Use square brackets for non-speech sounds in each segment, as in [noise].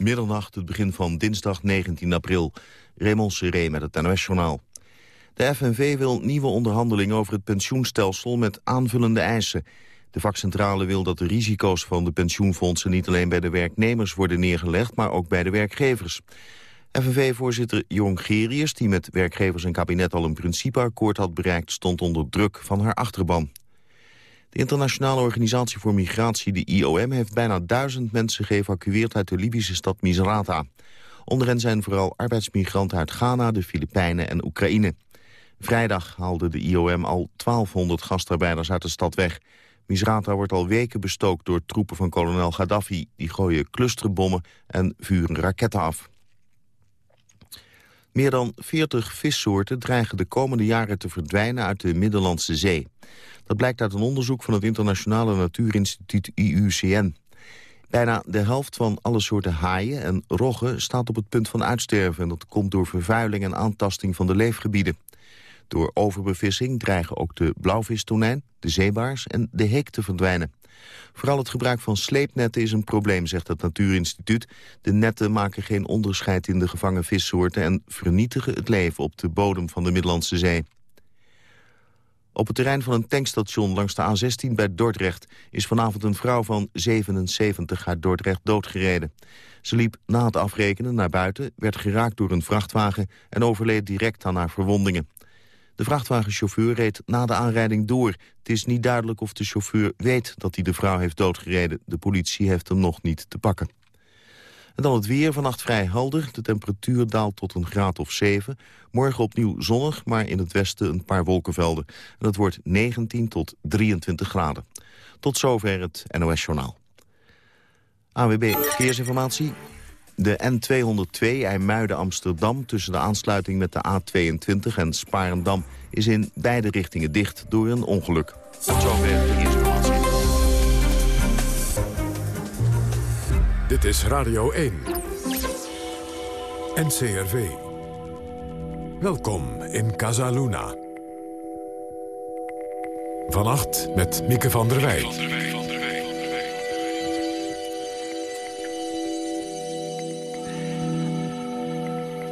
middernacht, het begin van dinsdag 19 april. Raymond Seré met het NOS-journaal. De FNV wil nieuwe onderhandelingen over het pensioenstelsel met aanvullende eisen. De vakcentrale wil dat de risico's van de pensioenfondsen niet alleen bij de werknemers worden neergelegd, maar ook bij de werkgevers. FNV-voorzitter Jong Gerius, die met werkgevers en kabinet al een principeakkoord had bereikt, stond onder druk van haar achterban. De Internationale Organisatie voor Migratie, de IOM, heeft bijna duizend mensen geëvacueerd uit de Libische stad Misrata. Onder hen zijn vooral arbeidsmigranten uit Ghana, de Filipijnen en Oekraïne. Vrijdag haalde de IOM al 1200 gastarbeiders uit de stad weg. Misrata wordt al weken bestookt door troepen van kolonel Gaddafi. Die gooien clusterbommen en vuren raketten af. Meer dan 40 vissoorten dreigen de komende jaren te verdwijnen uit de Middellandse Zee. Dat blijkt uit een onderzoek van het internationale natuurinstituut IUCN. Bijna de helft van alle soorten haaien en roggen staat op het punt van uitsterven. En dat komt door vervuiling en aantasting van de leefgebieden. Door overbevissing dreigen ook de blauwvistonijn, de zeebaars en de heek te verdwijnen. Vooral het gebruik van sleepnetten is een probleem, zegt het Natuurinstituut. De netten maken geen onderscheid in de gevangen vissoorten... en vernietigen het leven op de bodem van de Middellandse Zee. Op het terrein van een tankstation langs de A16 bij Dordrecht... is vanavond een vrouw van 77 uit Dordrecht doodgereden. Ze liep na het afrekenen naar buiten, werd geraakt door een vrachtwagen... en overleed direct aan haar verwondingen. De vrachtwagenchauffeur reed na de aanrijding door. Het is niet duidelijk of de chauffeur weet dat hij de vrouw heeft doodgereden. De politie heeft hem nog niet te pakken. En dan het weer, vannacht vrij helder. De temperatuur daalt tot een graad of 7. Morgen opnieuw zonnig, maar in het westen een paar wolkenvelden. En het wordt 19 tot 23 graden. Tot zover het NOS Journaal. AWB Verkeersinformatie. De N202 IJmuiden-Amsterdam tussen de aansluiting met de A22 en Sparendam... is in beide richtingen dicht door een ongeluk. Tot zover Dit is Radio 1. NCRV. Welkom in Casa Luna. Vannacht met Mieke van der Wij.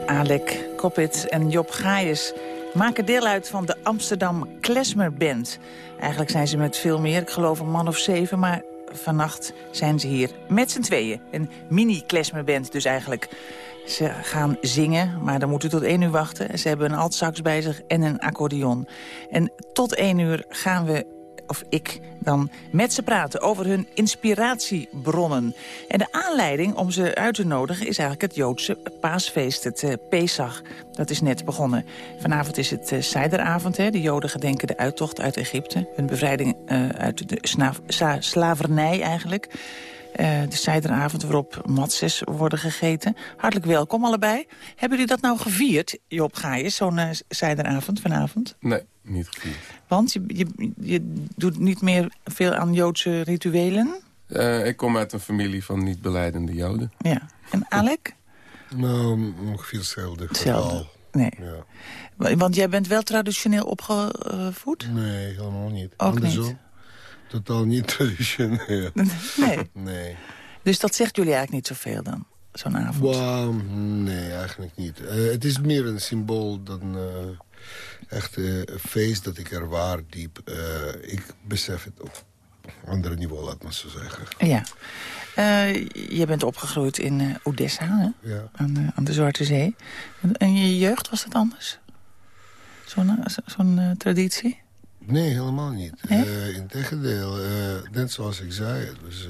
Alek Koppit en Job Gaius maken deel uit van de Amsterdam Klesmer Band. Eigenlijk zijn ze met veel meer, ik geloof een man of zeven... maar vannacht zijn ze hier met z'n tweeën. Een mini-klesmerband dus eigenlijk. Ze gaan zingen, maar dan moet u tot één uur wachten. Ze hebben een altsax bij zich en een accordeon. En tot één uur gaan we of ik dan met ze praten over hun inspiratiebronnen. En de aanleiding om ze uit te nodigen is eigenlijk het Joodse paasfeest, het uh, Pesach. Dat is net begonnen. Vanavond is het uh, Seideravond. Hè. De Joden gedenken de uittocht uit Egypte. Hun bevrijding uh, uit de slavernij eigenlijk. De Seideravond waarop matzes worden gegeten. Hartelijk welkom allebei. Hebben jullie dat nou gevierd, Job Gaius, zo'n Seideravond vanavond? Nee, niet gevierd. Want je, je, je doet niet meer veel aan Joodse rituelen? Uh, ik kom uit een familie van niet beleidende Joden. Ja. En Alek? [laughs] nou, ongeveer hetzelfde. Hetzelfde. Nee. Ja. Want jij bent wel traditioneel opgevoed? Nee, helemaal niet. Ook Andersom. niet? Totaal niet traditioneel. [laughs] Nee. nee. Dus dat zegt jullie eigenlijk niet zoveel dan, zo'n avond? Well, nee, eigenlijk niet. Uh, het is meer een symbool dan uh, echt uh, een feest dat ik ervaar diep. ik besef het op andere niveau, laat maar zo zeggen. Ja. je bent opgegroeid in Odessa, hè? Ja. Aan, aan, de Zwarte Zee. En je jeugd, was dat anders? Zo'n zo traditie? Nee, helemaal niet. Integendeel, net zoals ik zei. Het was,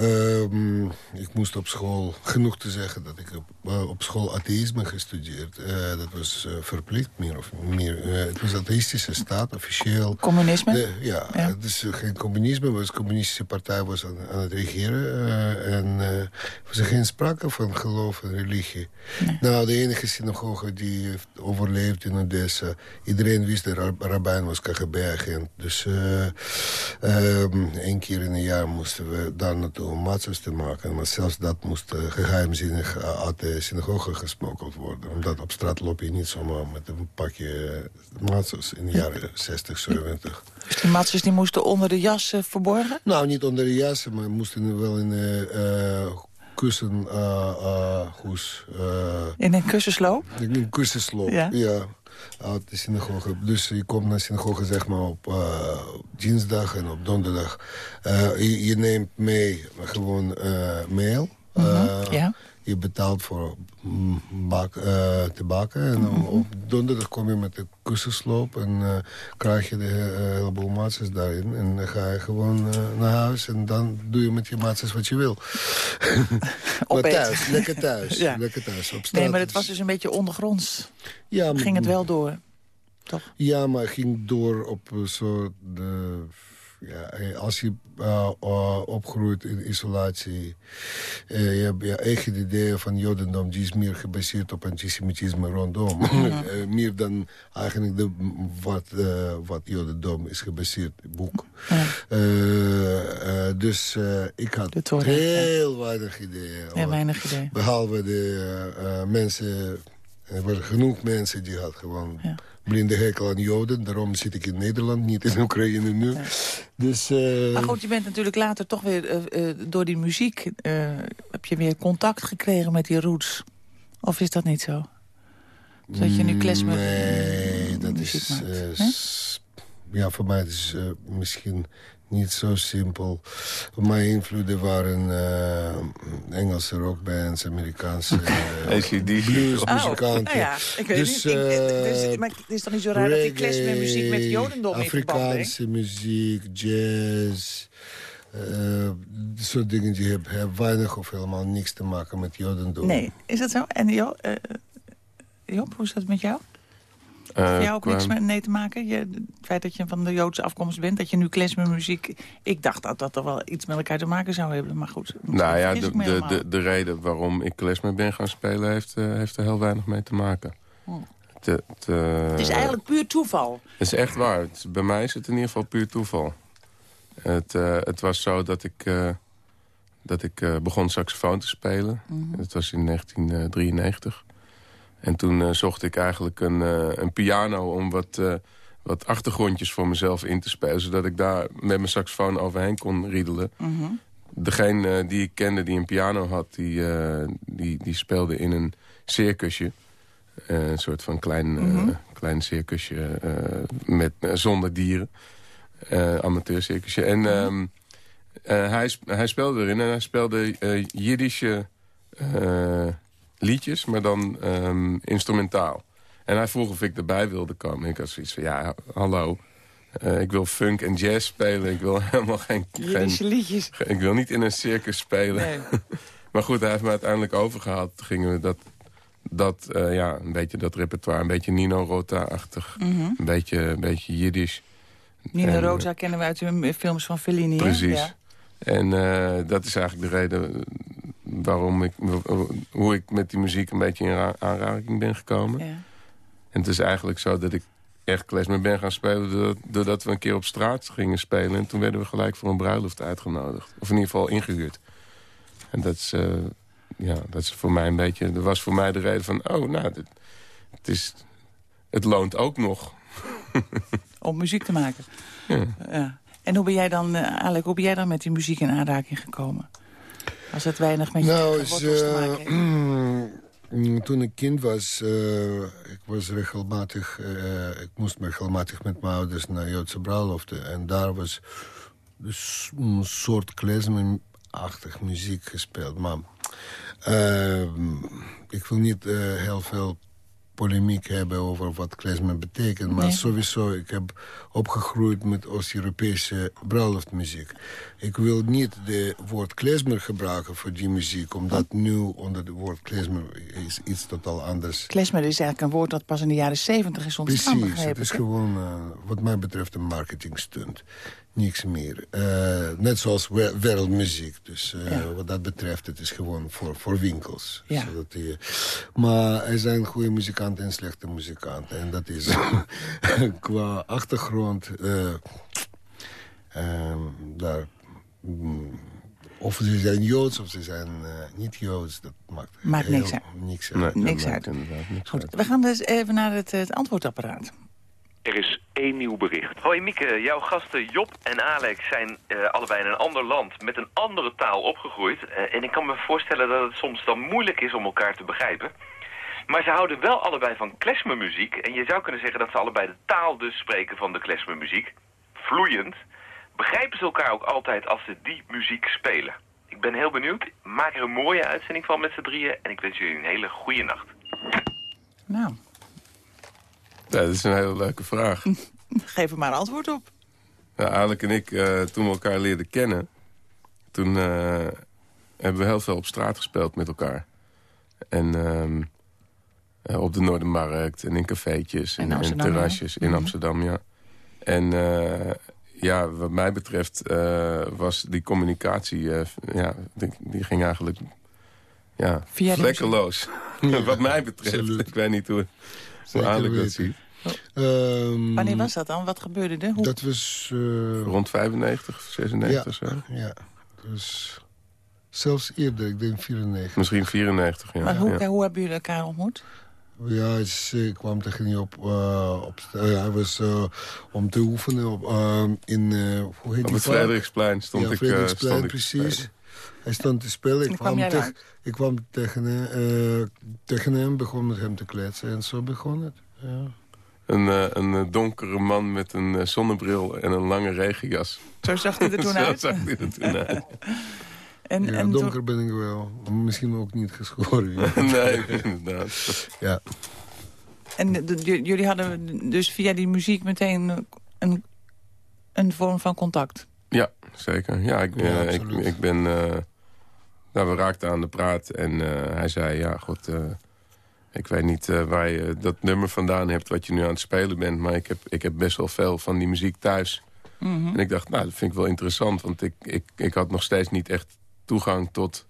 um, ik moest op school, genoeg te zeggen dat ik op, op school atheïsme gestudeerd. dat was verplicht, meer of meer. het was atheïstische staat, officieel. Communisme? De, ja, ja, het is geen communisme, maar de communistische partij was aan, aan het regeren. en er was er geen sprake van geloof en religie. Nee. Nou, de enige synagoge die heeft overleefd in Odessa. Iedereen wist dat rabbijn was KGB-agent. Dus um, één keer in een jaar moesten we daar naartoe om matzos te maken. Maar zelfs dat moest uh, geheimzinnig uit de synagoge gesmokkeld worden. Omdat op straat loop je niet zomaar met een pakje matzos in de jaren 60, 70. Dus die matzos die moesten onder de jas verborgen? Nou, niet onder de jas, maar moesten wel in... kussen uh, goes. in een kussensloop? In een kussensloop, ja. ja. Uit de synagoge. Dus je komt naar de synagoge zeg maar, op dinsdag en op donderdag. Je, je, neemt mee gewoon mail. Mhm, ja je betaalt voor bak, uh, te bakken. En mm -hmm. op donderdag kom je met de kussensloop en uh, krijg je de uh, heleboel maatjes daarin. En dan ga je gewoon naar huis en dan doe je met je maatjes wat je wil. [laughs] maar thuis, lekker thuis. [laughs] ja. Lekker thuis op straat. Nee, maar het was dus een beetje ondergronds. Ja, ging het wel door, toch? Ja, maar het ging door op zo de ja, als je uh, uh, opgroeit in isolatie... Uh, je hebt je eigen ideeën van jodendom... die is meer gebaseerd op antisemitisme rondom. Ja. [laughs] meer dan eigenlijk de, wat, wat jodendom is gebaseerd, boek. Dus ik had heel weinig ideeën. Heel weinig ideeën. Behalve de mensen... Er waren genoeg mensen die had gewoon blinde hekel aan Joden. Daarom zit ik in Nederland, niet in Oekraïne nu. Dus, uh... Maar goed, je bent natuurlijk later toch weer uh, uh, door die muziek... heb je weer contact gekregen met die roots. Of is dat niet zo? Dat je nu klesmer... Nee, dat is... Ja, voor mij is het misschien niet zo simpel. Mijn invloeden waren uh, Engelse rockbands, Amerikaanse [laughs] uh, bluesmuzikanten. Oh, ja, ik weet dus, niet. Ik, dus, maar het is toch niet zo raar reggae, dat die clash met muziek met Jodendom Afrikaanse muziek, jazz... Uh, soort dingen die hebben, hebben weinig of helemaal niks te maken met Jodendom. Nee, is dat zo? En Jo, uh, Job, hoe is dat met jou? Heeft uh, jou ook niks met nee te maken? Je, het feit dat je van de Joodse afkomst bent, dat je nu muziek. Ik dacht dat dat toch wel iets met elkaar te maken zou hebben, maar goed. Nou ja, de, de, de, de, reden waarom ik klezmer ben gaan spelen... heeft, uh, heeft er heel weinig mee te maken. Oh. Te, te, het is eigenlijk puur toeval. Het is echt waar. Het, bij mij is het in ieder geval puur toeval. Het, uh, het was zo dat ik, uh, dat ik begon saxofoon te spelen. Mm -hmm. Het was in 1993. En toen uh, zocht ik eigenlijk een, uh, een piano om wat, uh, wat achtergrondjes voor mezelf in te spelen. Zodat ik daar met mijn saxofoon overheen kon riedelen. Mm -hmm. Degene die ik kende die een piano had, die, die, die speelde in een circusje. een soort van klein, mm -hmm. klein circusje met, zonder dieren. amateurcircusje. En um, hij, hij speelde erin en hij speelde Jiddische liedjes, maar dan um, instrumentaal. En hij vroeg of ik erbij wilde komen. Ik had zoiets van, ja, hallo. Uh, ik wil funk en jazz spelen. Ik wil [laughs] helemaal geen... geen liedjes. Ik wil niet in een circus spelen. Nee. [laughs] maar goed, hij heeft me uiteindelijk overgehaald. Toen gingen we dat, dat uh, ja, een beetje dat repertoire. Een beetje Nino Rota-achtig. Mm -hmm. Een beetje, een beetje Jiddisch. Nino en, Rota kennen we uit de films van Fellini. Precies. Ja. En uh, dat is eigenlijk de reden waarom ik, hoe ik met die muziek een beetje in aanraking ben gekomen. Ja. En het is eigenlijk zo dat ik echt klezmer ben gaan spelen... Doordat, we een keer op straat gingen spelen. En toen werden we gelijk voor een bruiloft uitgenodigd. Of in ieder geval ingehuurd. En dat is, uh, ja, dat is voor mij een beetje... Dat was voor mij de reden van... Oh, nou, dit, het, is, het loont ook nog. [laughs] Om muziek te maken. Ja. ja. En hoe ben jij dan, uh, Alec, hoe ben jij dan met die muziek in aanraking gekomen? Als het weinig met je nou, is, te maken heeft? [clears throat] Mm, toen ik kind was, uh, ik was regelmatig, uh, ik moest regelmatig met mijn ouders naar Joodse bruiloften. En daar was dus een soort klezmerachtig muziek gespeeld. Maar uh, ik wil niet heel veel polemiek hebben over wat klezmer betekent. Maar sowieso, ik heb opgegroeid met Oost-Europese bruiloftmuziek. Ik wil niet het woord klezmer gebruiken voor die muziek... omdat nu onder het woord klezmer is iets totaal anders. Klezmer is eigenlijk een woord dat pas in de jaren zeventig is ontstaan. Precies, het is gewoon, uh, wat mij betreft, een marketingstunt niks meer. Uh, net zoals wereldmuziek. Dus uh, ja. wat dat betreft, het is gewoon voor, voor winkels. Ja. Zodat die, maar er zijn goede muzikanten en slechte muzikanten. En dat is [laughs] qua achtergrond... Uh, daar, um, of ze zijn Joods of ze zijn niet Joods. Dat maakt, maakt heel, niks uit. Niks uit. Nee, niks uit. Goed, we gaan dus even naar het, het antwoordapparaat. Er is één nieuw bericht. Hoi Mieke, jouw gasten Job en Alex zijn uh, allebei in een ander land met een andere taal opgegroeid. Uh, en ik kan me voorstellen dat het soms dan moeilijk is om elkaar te begrijpen. Maar ze houden wel allebei van klezmermuziek. En je zou kunnen zeggen dat ze allebei de taal dus spreken van de klezmermuziek. Vloeiend. Begrijpen ze elkaar ook altijd als ze die muziek spelen? Ik ben heel benieuwd. Maak er een mooie uitzending van met z'n drieën. En ik wens jullie een hele goede nacht. Nou. Ja, dat is een hele leuke vraag. [laughs] Geef er maar antwoord op. Ja, Alek en ik, uh, toen we elkaar leerden kennen... toen uh, hebben we heel veel op straat gespeeld met elkaar. En uh, op de Noordermarkt en in cafeetjes en, en terrasjes in -hmm. Amsterdam, ja. En ja, wat mij betreft was die communicatie... ja, die, die, ging eigenlijk ja, Via vlekkeloos. [laughs] Ja. wat mij betreft. Absoluut. Ik weet niet hoe, hoe dat ziet. Um, Wanneer was dat dan? Wat gebeurde er? Hoe... Dat was... Uh, Rond 95, 96 ja, zo. Ja, dus zelfs eerder, ik denk 94. Misschien 94, ja. Maar hoe, ja. hoe hebben jullie elkaar ontmoet? Ja, ik kwam tegen je op... Uh, op uh, hij was uh, om te oefenen op, in... hoe heet op die het Frederiksplein stond ja, ik... Frederiksplein, stond precies. Ik, hij stond te spelen. Ik kwam, ik kwam tegen, hem, tegen hem, begon met hem te kletsen. En zo begon het, ja. Een, uh, een donkere man met een uh, zonnebril en een lange regenjas. Zo zag hij er toen [laughs] uit? Zo zag hij er toen uit. [laughs] en, ja, en donker ben ik wel. Misschien ook niet geschoren. Ja. [laughs] nee, inderdaad. Ja. En jullie hadden dus via die muziek meteen een, een vorm van contact? Ja, zeker. Ja, ik, ja, uh, ik, ik, ben... nou, we raakten aan de praat en hij zei... Ja, god... Ik weet niet uh, waar je dat nummer vandaan hebt wat je nu aan het spelen bent. Maar ik heb, ik heb best wel veel van die muziek thuis. Mm -hmm. En ik dacht, nou, dat vind ik wel interessant. Want ik, ik, ik had nog steeds niet echt toegang tot,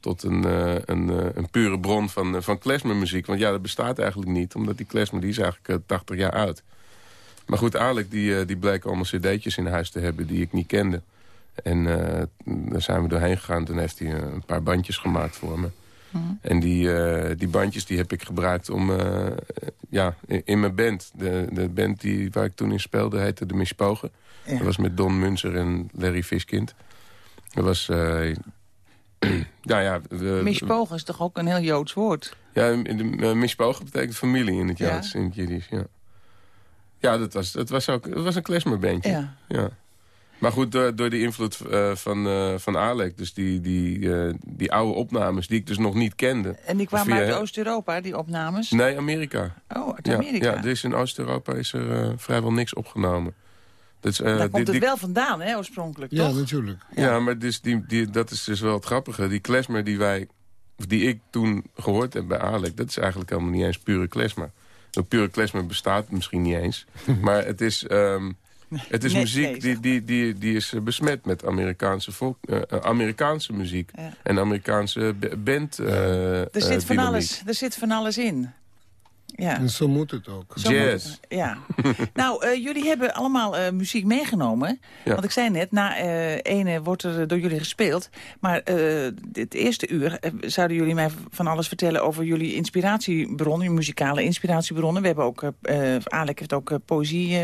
tot een, uh, een, uh, een pure bron van, van klezmermuziek. Want ja, dat bestaat eigenlijk niet. Omdat die klezmer, die is eigenlijk 80 jaar oud. Maar goed, Alek, die, die bleek allemaal cd'tjes in huis te hebben die ik niet kende. En daar zijn we doorheen gegaan. Toen heeft hij een paar bandjes gemaakt voor me. Mm. En die, uh, die bandjes die heb ik gebruikt om, uh, ja, in, in, mijn band. De, de band die, waar ik toen in speelde heette De Mispogen. Ja. Dat was met Don Munzer en Larry Viskind. Dat was, uh, nou [clears throat] ja... Mispogen is toch ook een heel Joods woord? Ja, de, Mispogen betekent familie in het Joods, ja. in het Jiddisch, ja. Ja, dat was, dat was ook dat was een klezmerbandje. Ja. ja. Maar goed, door, door de invloed uh, van, uh, van Alek, dus die, die, uh, die oude opnames die ik dus nog niet kende. En die kwamen via... uit Oost-Europa, die opnames? Nee, Amerika. Oh, uit ja, Amerika. Ja, dus in Oost-Europa is er vrijwel niks opgenomen. Dus, Daar die, komt het die... wel vandaan, hè, oorspronkelijk, Ja, toch? natuurlijk. Ja, ja maar dus die, die, dat is dus wel het grappige. Die klezmer die wij, die ik toen gehoord heb bij Alek, dat is eigenlijk helemaal niet eens pure klezmer. Een pure klezmer bestaat misschien niet eens. [laughs] maar het is... Um, Het is Nee, muziek nee, die, die, die, die is besmet met Amerikaanse, volk, uh, Amerikaanse muziek. Ja. En Amerikaanse band uh, Er zit, van alles, er zit van alles in. Ja. En zo moet het ook. Zo Jazz. moet het. Ja. [laughs] nou, uh, jullie hebben allemaal uh, muziek meegenomen. Ja. Want ik zei net, na uh, ene wordt er door jullie gespeeld. Maar het eerste uur zouden jullie mij van alles vertellen... over jullie inspiratiebronnen, je muzikale inspiratiebronnen. We hebben ook, Alek heeft ook poëzie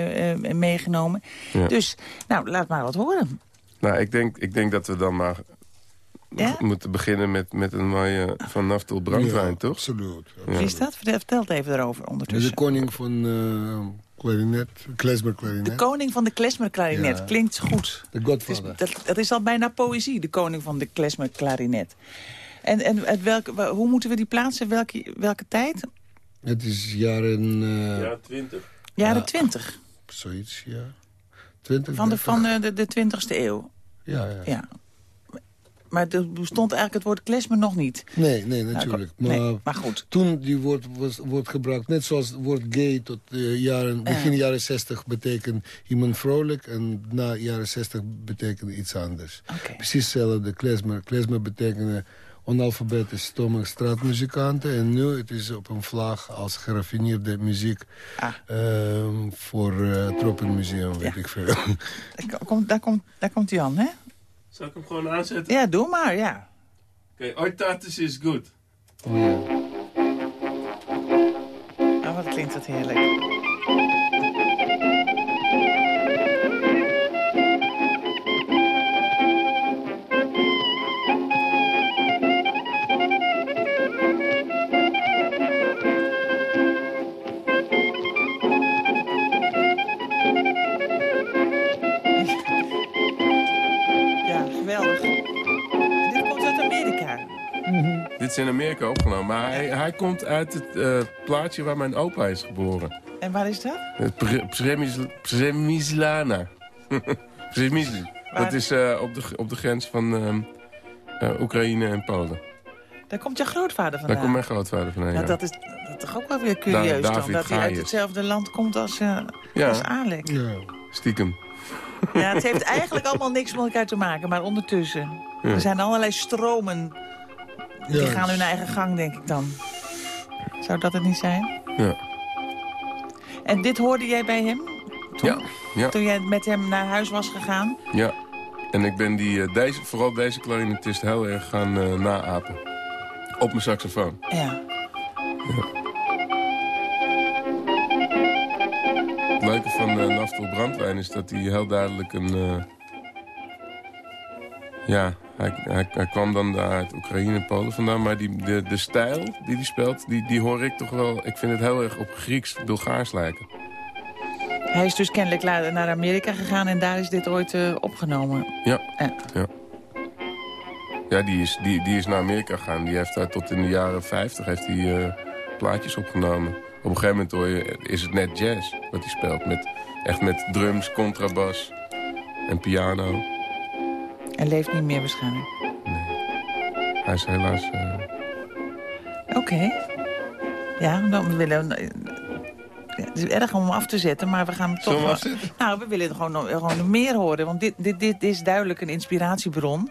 meegenomen. Ja. Dus, nou, laat maar wat horen. Nou, ik denk, ik denk dat we dan maar Ja? moeten beginnen met, met een mooie Van Naftel brandwijn, Ja, toch? Absoluut. Wie is dat? Vertel, het even erover De ondertussen. koning van uh, klarinet, klezmerklarinet. De koning van de klezmerklarinet. Ja. Klinkt goed. De godvader. dat, dat is al bijna poëzie, de koning van de klezmerklarinet. En, en het welke, hoe moeten we die plaatsen? Welke, welke tijd? Het is jaren... eh, Ja, twintig. Jaren Ja. twintig. Zoiets, ja. 20, Van de, 30. van de, de, de 20ste eeuw. Ja, ja. Maar er bestond eigenlijk het woord klezmer nog niet. Nee, nee, Nou, natuurlijk. maar, nee, maar goed. toen die woord was, wordt gebruikt, net zoals het woord gay tot eh, jaren, begin jaren 60 betekent iemand vrolijk en na jaren 60 betekent iets anders. Oké. Precies hetzelfde, klezmer. Klezmer betekende onalfabetisch stomme straatmuzikanten en nu het is op een vlag als geraffineerde muziek Ah. ehm, voor eh, het Tropenmuseum, weet Ja. ik veel. Daar komt, daar komt, daar komt Jan, hè? Zal ik hem gewoon aanzetten? Ja, doe maar, ja. Oké, Oitatis is goed. Oh, ja. Oh, wat klinkt dat heerlijk. Is in Amerika opgenomen. Maar hij, hij komt uit het uh, plaatsje waar mijn opa is geboren. En waar is dat? Przemyslana. [laughs] Przemysl. Dat is uh, op, de, op de grens van uh, Oekraïne en Polen. Daar komt je grootvader vandaan? Daar komt mijn grootvader vandaan, ja. dat, is, dat is toch ook wel weer curieus da dan, dat hij uit hetzelfde land komt als, uh, ja. als Alek. Ja, stiekem. Ja, het heeft [laughs] eigenlijk allemaal niks met elkaar te maken, maar ondertussen. Er zijn allerlei stromen. Die gaan hun eigen gang, denk ik dan. Zou dat het niet zijn? Ja. En dit hoorde jij bij hem? Toen, ja, ja. Toen jij met hem naar huis was gegaan? Ja. En ik ben die, uh, deze, vooral deze klarinetist heel erg gaan uh, naapen. Op mijn saxofoon. Ja. ja. Het leuke van uh, Naftel Brandwijn is dat hij heel duidelijk een... Uh, ja, hij, hij, hij, kwam dan daar uit Oekraïne en Polen vandaan. Maar die, de, de stijl die hij speelt, die, die hoor ik toch wel... Ik vind het heel erg op Grieks-Bulgaars lijken. Hij is dus kennelijk naar Amerika gegaan en daar is dit ooit uh, opgenomen. Ja, ja. ja. Ja, die is, die, die is naar Amerika gegaan. Die heeft daar tot in de jaren 50 heeft hij, uh, plaatjes opgenomen. Op een gegeven moment hoor je, is het net jazz wat hij speelt. Met, echt met drums, contrabas en piano. En leeft niet meer waarschijnlijk? Nee. Hij is helaas... Uh... Oké. Okay. Ja, dan willen we... Het is erg om hem af te zetten, maar we gaan hem toch... Wel... Nou, we willen gewoon, gewoon meer horen. Want dit, dit, dit is duidelijk een inspiratiebron.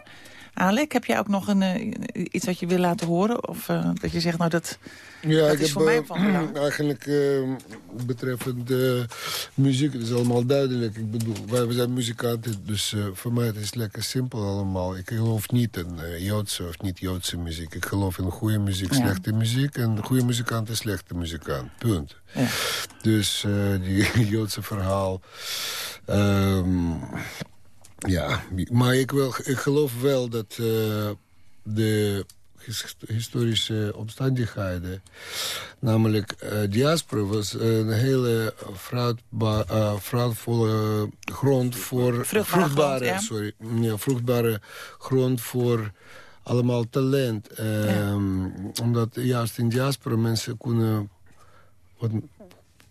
Alek, heb jij ook nog een, uh, iets wat je wil laten horen? Of uh, dat je zegt, nou dat, ja, dat ik is heb, voor mij van belang? [clears throat] Eigenlijk betreffend muziek, het is allemaal duidelijk. Ik bedoel, wij zijn muzikanten, dus voor mij het is het lekker simpel allemaal. Ik geloof niet in Joodse of niet-Joodse muziek. Ik geloof in goede muziek, ja. slechte muziek. En goede muzikant is slechte muzikant, punt. Ja. Dus die [laughs] Joodse verhaal... Um, ja, maar ik, wil, ik geloof wel dat uh, de historische omstandigheden... namelijk uh, diaspora was een hele fruitvolle uh, grond voor... Vruchtbare, vruchtbare grond, sorry, ja, vruchtbare grond voor allemaal talent. Ja. Um, omdat juist in diaspora mensen kunnen... Wat,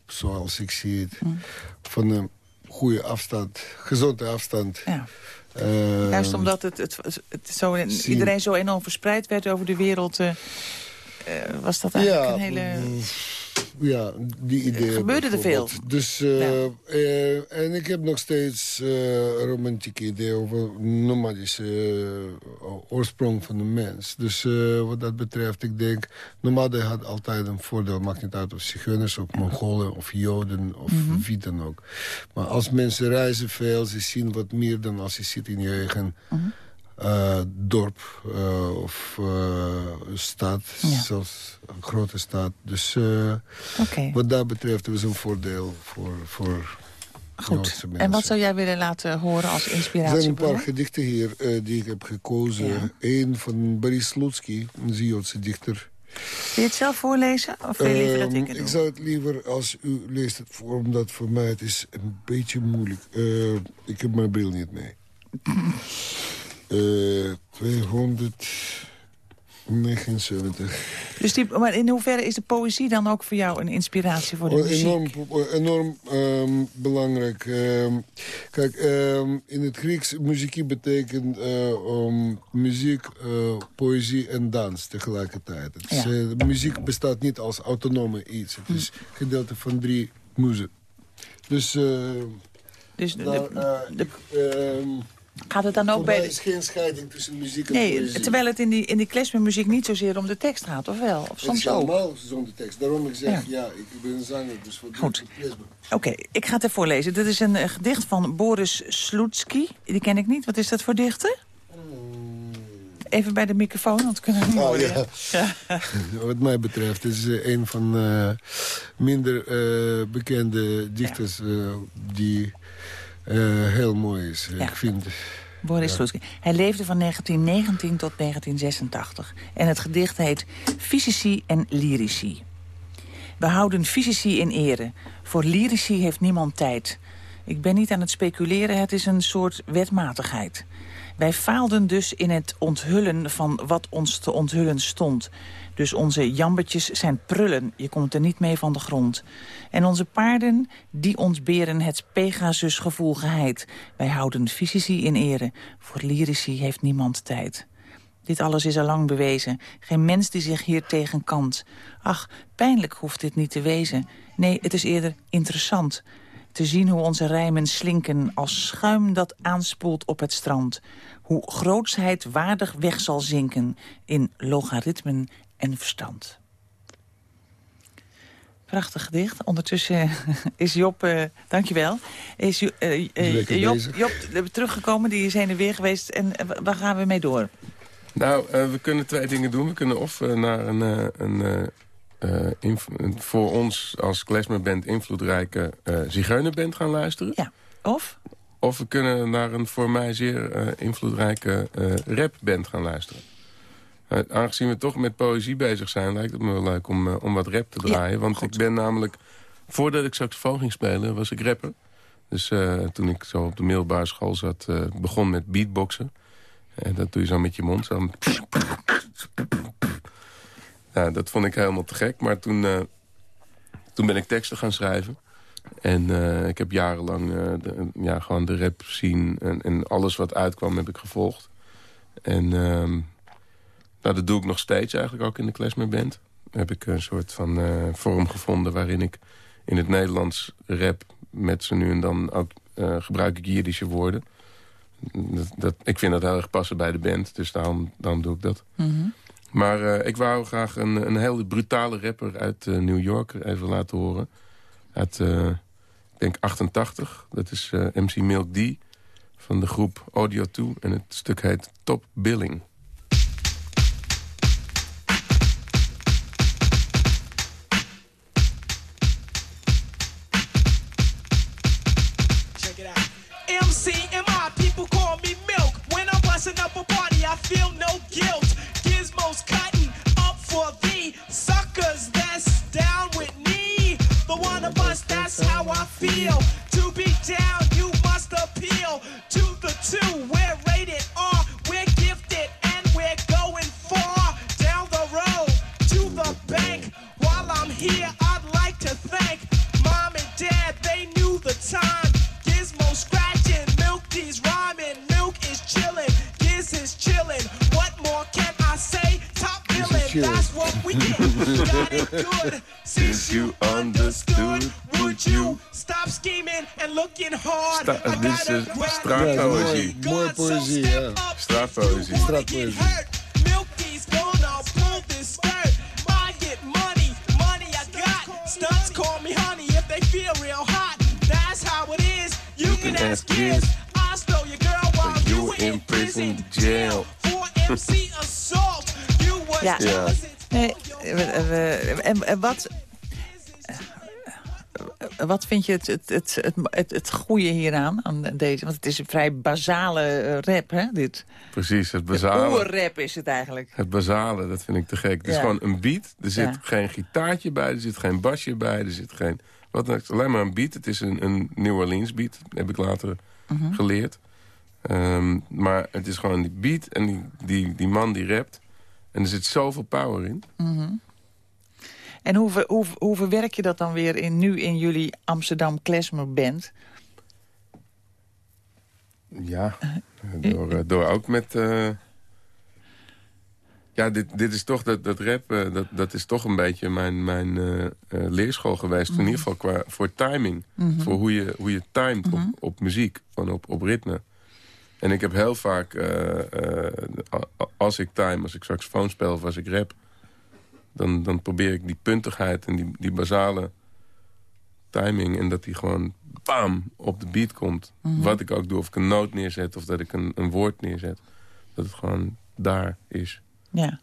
zoals ik zie het, Mm. van goede afstand, gezonde afstand. Ja. Uh, Juist omdat het, het, het zo, iedereen zo enorm verspreid werd over de wereld... eh, eh, was dat eigenlijk ja, een hele... mm, ja, die idee. Gebeurde er veel? Dus, eh, Ja. eh, en ik heb nog steeds eh romantieke ideeën over nomadische oorsprong van de mens. Dus wat dat betreft, ik denk, nomaden had altijd een voordeel. Maakt niet uit of zigeuners, of Mongolen, of Joden, of Mhm. wie dan ook. Maar als mensen reizen veel, ze zien wat meer dan als je zit in je eigen... Mhm. Eh, dorp eh, of eh, stad, Ja. zelfs een grote stad. Dus wat dat betreft is een voordeel voor, voor goed. En wat zou jij willen laten horen als Er zijn inspiratie? een paar gedichten hier die ik heb gekozen. Ja. Eén van Boris Slutsky, een Joodse dichter. Wil je het zelf voorlezen? Of wil je liever dat ik Ehm, het ik doe? zou het liever als u leest het voor, omdat voor mij het is een beetje moeilijk. Ik heb mijn bril niet mee. [laughs] Eh 279. Dus die, maar in hoeverre is de poëzie dan ook voor jou een inspiratie voor de Oh, muziek? enorm po- enorm ehm, belangrijk. Ehm, kijk, ehm, in het Grieks muziek betekent eh, om muziek, eh, poëzie en dans tegelijkertijd. Ja. eh, muziek bestaat niet als autonome iets. Het is gedeelte van drie muzen. Dus eh, Dus de- daar, de- eh, de- ik, gaat het dan voor ook bij... de- is geen scheiding tussen muziek en Nee, poëzie. terwijl het in die, in die niet zozeer om de tekst gaat, of wel? Of Het soms is ook? allemaal zonder tekst. Daarom ik zeg, Ja. ja, ik ben een zanger, dus wat Goed. Oké, ik ga het even voorlezen. Dit is een eh, gedicht van Boris Slutsky. Die ken ik niet. Wat is dat voor dichter? Even bij de microfoon, want we kunnen het niet Oh, horen. ja. [laughs] Wat mij betreft is uh, een van uh, minder uh, bekende dichters uh, die heel mooi is. Ja. Ik vind... Boris Ja. Hij leefde van 1919 tot 1986. En het gedicht heet Fysici en Lyrici. We houden fysici in ere. Voor lyrici heeft niemand tijd. Ik ben niet aan het speculeren, het is een soort wetmatigheid. Wij faalden dus in het onthullen van wat ons te onthullen stond. Dus onze jambetjes zijn prullen, je komt er niet mee van de grond. En onze paarden, die ontberen het Pegasus-gevoel geheid. Wij houden fysici in ere, voor lyrici heeft niemand tijd. Dit alles is al lang bewezen, geen mens die zich hier tegen kant. Ach, pijnlijk hoeft dit niet te wezen. Nee, het is eerder interessant te zien hoe onze rijmen slinken als schuim dat aanspoelt op het strand. Hoe grootsheid waardig weg zal zinken in logaritmen en verstand. Prachtig gedicht. Ondertussen [laughs] is Job, uh, dankjewel, is uh, uh, Job, Job teruggekomen. Die is heen en weer geweest. En waar gaan we mee door? Nou, we kunnen twee dingen doen. We kunnen of naar een, een voor ons als klezmerband invloedrijke zigeunerband gaan luisteren. Ja, of? Of we kunnen naar een voor mij zeer invloedrijke rapband gaan luisteren. Uh, aangezien we toch met poëzie bezig zijn... lijkt het me wel leuk om, uh, om wat rap te draaien. want ik ben namelijk... Voordat ik saxofoon ging spelen, was ik rapper. Dus uh, toen ik zo op de middelbare school zat... begon met beatboxen. En dat doe je zo met je mond. Zo... Ja, dat vond ik helemaal te gek. Maar toen, toen ben ik teksten gaan schrijven. En ik heb jarenlang de, ja, gewoon de rap zien. En, en alles wat uitkwam heb ik gevolgd. En... Nou, dat doe ik nog steeds eigenlijk ook in de Klezmer Band. Heb ik een soort van uh, vorm gevonden waarin ik in het Nederlands rap... met ze nu en dan ook uh, gebruik ik Jiddische woorden. Dat, dat, ik vind dat heel erg passen bij de band, dus daarom, dan doe ik dat. Mm -hmm. Maar uh, ik wou graag een, een hele brutale rapper uit New York even laten horen. Uit, ik denk 88, dat is MC Milk D van de groep Audio 2. En het stuk heet Top Billing. Feel. Sta I dit is uh, great straatpoëzie. Mooie poëzie, ja. Straatpoëzie. Straatpoëzie. Milky's gonna pull this skirt. I get money, money I got. Stunts call me honey if they feel real hot. That's how it is. You can ask kids. I stole your girl while you were in prison jail. For MC assault. You was Ja. Nee, we- en, en wat, wat vind je het, het, het, het, het, het goede hieraan? Aan deze? Want het is een vrij basale eh, rap, hè? Dit. Precies, het basale. Oerrap is het eigenlijk. Het basale, dat vind ik te gek. Het is gewoon een beat. Er zit Ja. geen gitaartje bij, er zit geen basje bij, er zit geen... Wat dan het alleen maar een beat. Het is een, een New Orleans beat, heb ik later Mhm. geleerd. Ehm, maar het is gewoon die beat en die, die, die man die rapt. En er zit zoveel power in. En hoe, ver- hoe, hoe verwerk je dat dan weer in, nu in jullie Amsterdam Klezmer Band? Ja, door, eh, door ook met... eh, ja, dit, dit is toch, dat, dat rap, eh, dat, dat is toch een beetje mijn, mijn eh, leerschool geweest. In ieder geval qua, voor timing. Voor hoe je, hoe je timed op, op muziek, gewoon op, op ritme. En ik heb heel vaak, als ik time, als ik saxofoon speel of als ik rap... dan, dan probeer ik die puntigheid en die, die basale timing... en dat die gewoon bam op de beat komt. Wat ik ook doe, of ik een noot neerzet of dat ik een, een woord neerzet. Dat het gewoon daar is. Ja.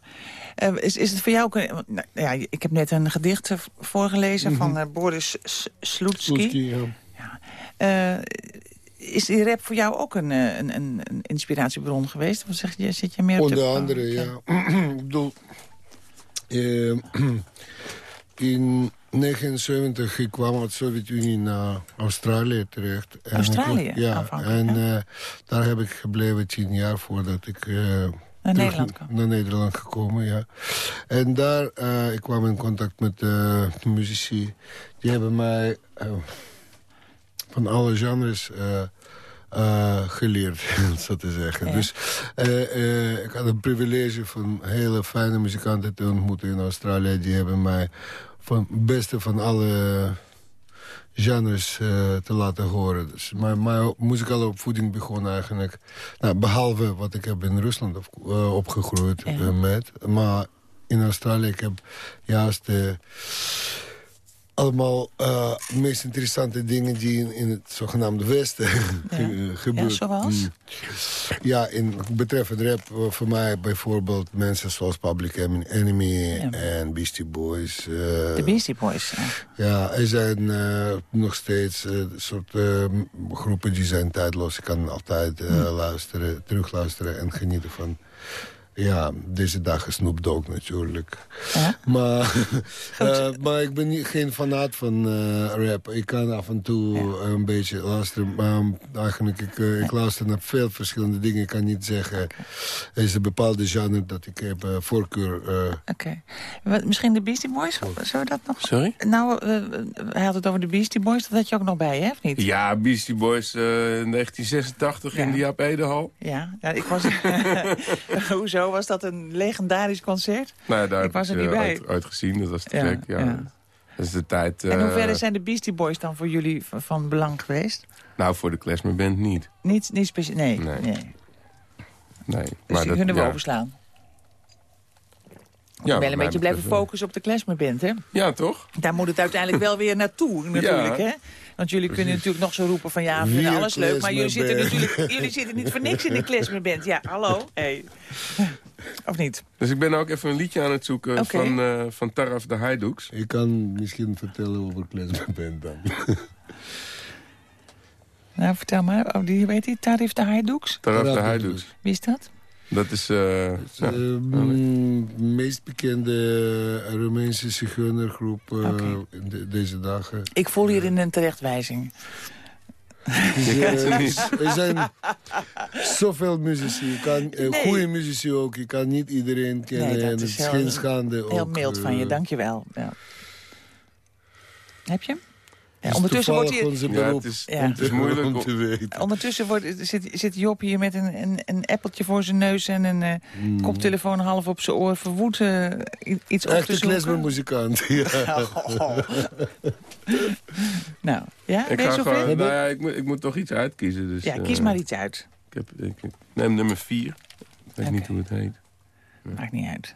Eh, is, is het voor jou ook... Een, nou, ja, ik heb net een gedicht eh, voorgelezen van eh, Boris Sloetski. Sloetski, ja. Eh, is die rap voor jou ook een, een, een, inspiratiebron geweest? Of zeg je, zit je meer op de... Onder oh, andere, ja. [clears throat] ik bedoel, eh, [clears throat] in 79, ik kwam uit de Sovjet-Unie naar Australië terecht. En Australië, ik- ja, en eh, daar heb ik gebleven tien jaar voordat ik... eh, terug Nederland kwam. Naar Nederland gekomen, ja. En daar, eh, ik kwam in contact met eh, muzici. Die hebben mij van alle genres eh, geleerd, [laughs] zo te zeggen. Ja. Dus eh, eh, ik had een privilege van hele fijne muzikanten te ontmoeten in Australië. Die hebben mij van het beste van alle genres te laten horen. Dus mijn, mijn muzikale opvoeding begon eigenlijk... Nou, behalve wat ik heb in Rusland op, opgegroeid Ja. met. Maar in Australië ik heb juist... eh, allemaal eh, de meest interessante dingen die in, in het zogenaamde Westen [laughs] ge- gebeuren. Ja, zoals? Mm. Ja, in betreffend rap eh, voor mij bijvoorbeeld mensen zoals Public Enemy Ja. en Beastie Boys. eh, De Beastie Boys. ja. ja, er zijn eh, nog steeds eh, soort eh, groepen die zijn tijdloos. Je kan altijd eh, Hm. luisteren, terugluisteren en genieten van... Ja, deze dag is Snoop Dogg natuurlijk. Ja? Maar, [laughs] eh, maar ik ben niet, geen fanaat van eh, rap. Ik kan af en toe Ja. een beetje luisteren. Maar eigenlijk, ik, eh, ik luister naar veel verschillende dingen. Ik kan niet zeggen, er is een bepaalde genre dat ik heb eh, voorkeur... eh, Oké. Misschien de Beastie Boys? Zullen we dat nog... Sorry? Nou, eh, hij had het over de Beastie Boys. Dat had je ook nog bij, hè? Of niet? Ja, Beastie Boys eh, 1986 in de Jaap Edehal. Ja ik was... [laughs] Hoezo? Was dat een legendarisch concert? Nou, ja, daar Ik was er ik niet eh, bij. uit, uit gezien. Dat was te Ja, gek. Ja. Dat is de tijd... en hoe eh, verder zijn de Beastie Boys dan voor jullie van, van belang geweest? Nou, voor de Klezmer Band niet. Niet, niet speciaal? Nee. Nee. nee. Nee. Dus maar die dat, kunnen we ja. overslaan. Ja, wel een beetje blijven focussen op de klezmerband, hè? Ja, toch? Daar moet het uiteindelijk wel weer naartoe, [laughs] natuurlijk, hè? Want jullie kunnen natuurlijk nog zo roepen van... ja, we vinden alles leuk, maar jullie zitten, natuurlijk, jullie zitten niet voor niks in de klezmerband. Ja, hallo? Hey. Of niet? Dus ik ben ook even een liedje aan het zoeken van, eh van Taraf de Haidooks. ik kan misschien vertellen over Klesmer Band dan. [laughs] Nou, vertel maar. Oh, die weet hij, Tarif de Haidooks. Taraf de Haidooks. Wie is dat? Dat is... eh, ja. Mm, meest bekende Roemeense zigeunergroep eh, de- deze dagen. Ik voel hierin een terechtwijzing. Dus, eh, er zijn zoveel muzici. Je kan, eh, Nee. Goede muzici ook. Je kan niet iedereen kennen. Nee, dat en het is heel- geen schande. Heel ook, mild van je, eh, dankjewel. Ja. Heb je hem? Ja, ondertussen wordt onze Ja, het is, Ja. het is moeilijk om te weten. ondertussen wordt, zit, zit Job hier met een, een, een appeltje voor zijn neus... en een eh, Mm. koptelefoon half op zijn oor verwoed i- iets op te zoeken. klezmermuzikant. Ja. [laughs] Oh. nou, ja, Ik, ben je ga zover? gewoon, nou ja, ik, moet, ik moet toch iets uitkiezen. Dus, Ja, eh, kies maar iets uit. Ik, heb, ik, ik neem nummer 4. Ik weet Oké. niet hoe het heet. Maakt niet uit.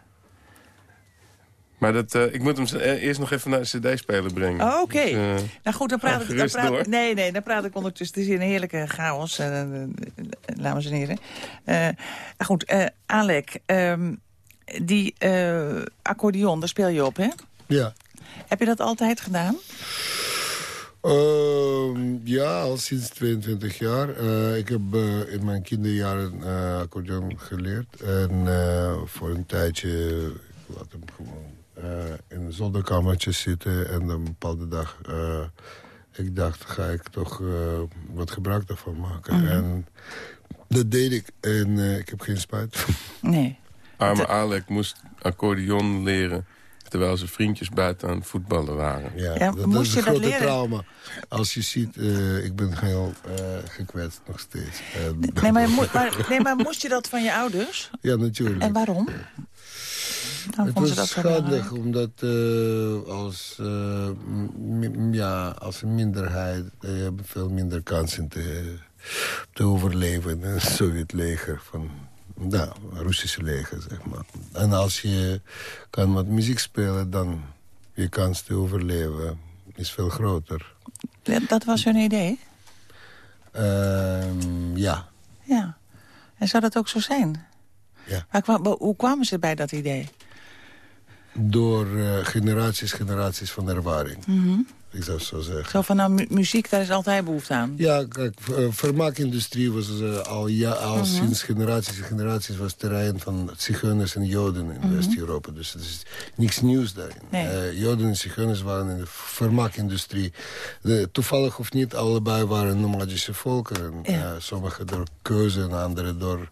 Maar dat, eh, ik moet hem eh, eerst nog even naar de cd-speler brengen. Oh, oké. Dus, eh, Nou goed, dan praat Ga ik... Dan praat, door. nee, nee, dan praat ik ondertussen. Het is hier een heerlijke chaos, eh, dames en heren. Eh, nou goed, eh, Alec, ehm, die eh, accordeon, daar speel je op, hè? ja. Heb je dat altijd gedaan? Ehm, ja, al sinds 22 jaar. Eh, ik heb eh, in mijn kinderjaren eh accordeon geleerd. En eh, voor een tijdje, ik laat hem gewoon in een zolderkamertje zitten. En een bepaalde dag, eh, ik dacht, ga ik toch eh, wat gebruik daarvan maken. En dat deed ik. En eh, ik heb geen spijt. Nee. arme Alec moest accordeon leren... terwijl zijn vriendjes buiten aan het voetballen waren. Ja, Ja, dat, moest is je een dat grote leren? trauma. Als je ziet, eh, ik ben heel eh, gekwetst nog steeds. En- Nee maar, [laughs] nee, maar moest je dat van je ouders? Ja, natuurlijk. En waarom? Het ze was dat belangrijk? schadelijk, omdat eh, als, eh, m- ja, als een minderheid... eh, je hebt veel minder kansen te, te overleven het [laughs] Sovjet-leger. Van, nou, Russische leger, zeg maar. En als je kan wat muziek spelen, dan je kans te overleven is veel groter. Ja, Dat was hun idee? Ehm, ja, Ja. En zou dat ook zo zijn? Ja. Maar hoe kwamen ze bij dat idee? Door eh, generaties, generaties van ervaring. Ik zou zo zeggen. Zo van, nou, mu- muziek, daar is altijd behoefte aan. Ja, kijk, eh, vermaakindustrie was eh, al, ja, al Mhm. sinds generaties en generaties was terrein van zigeuners en joden in West-Europa. Dus het is niks nieuws daarin. Mhm. Nee. Joden en zigeuners waren in de vermaakindustrie. De, toevallig of niet, allebei waren nomadische volken. En, Ja. eh, sommige door keuze en andere door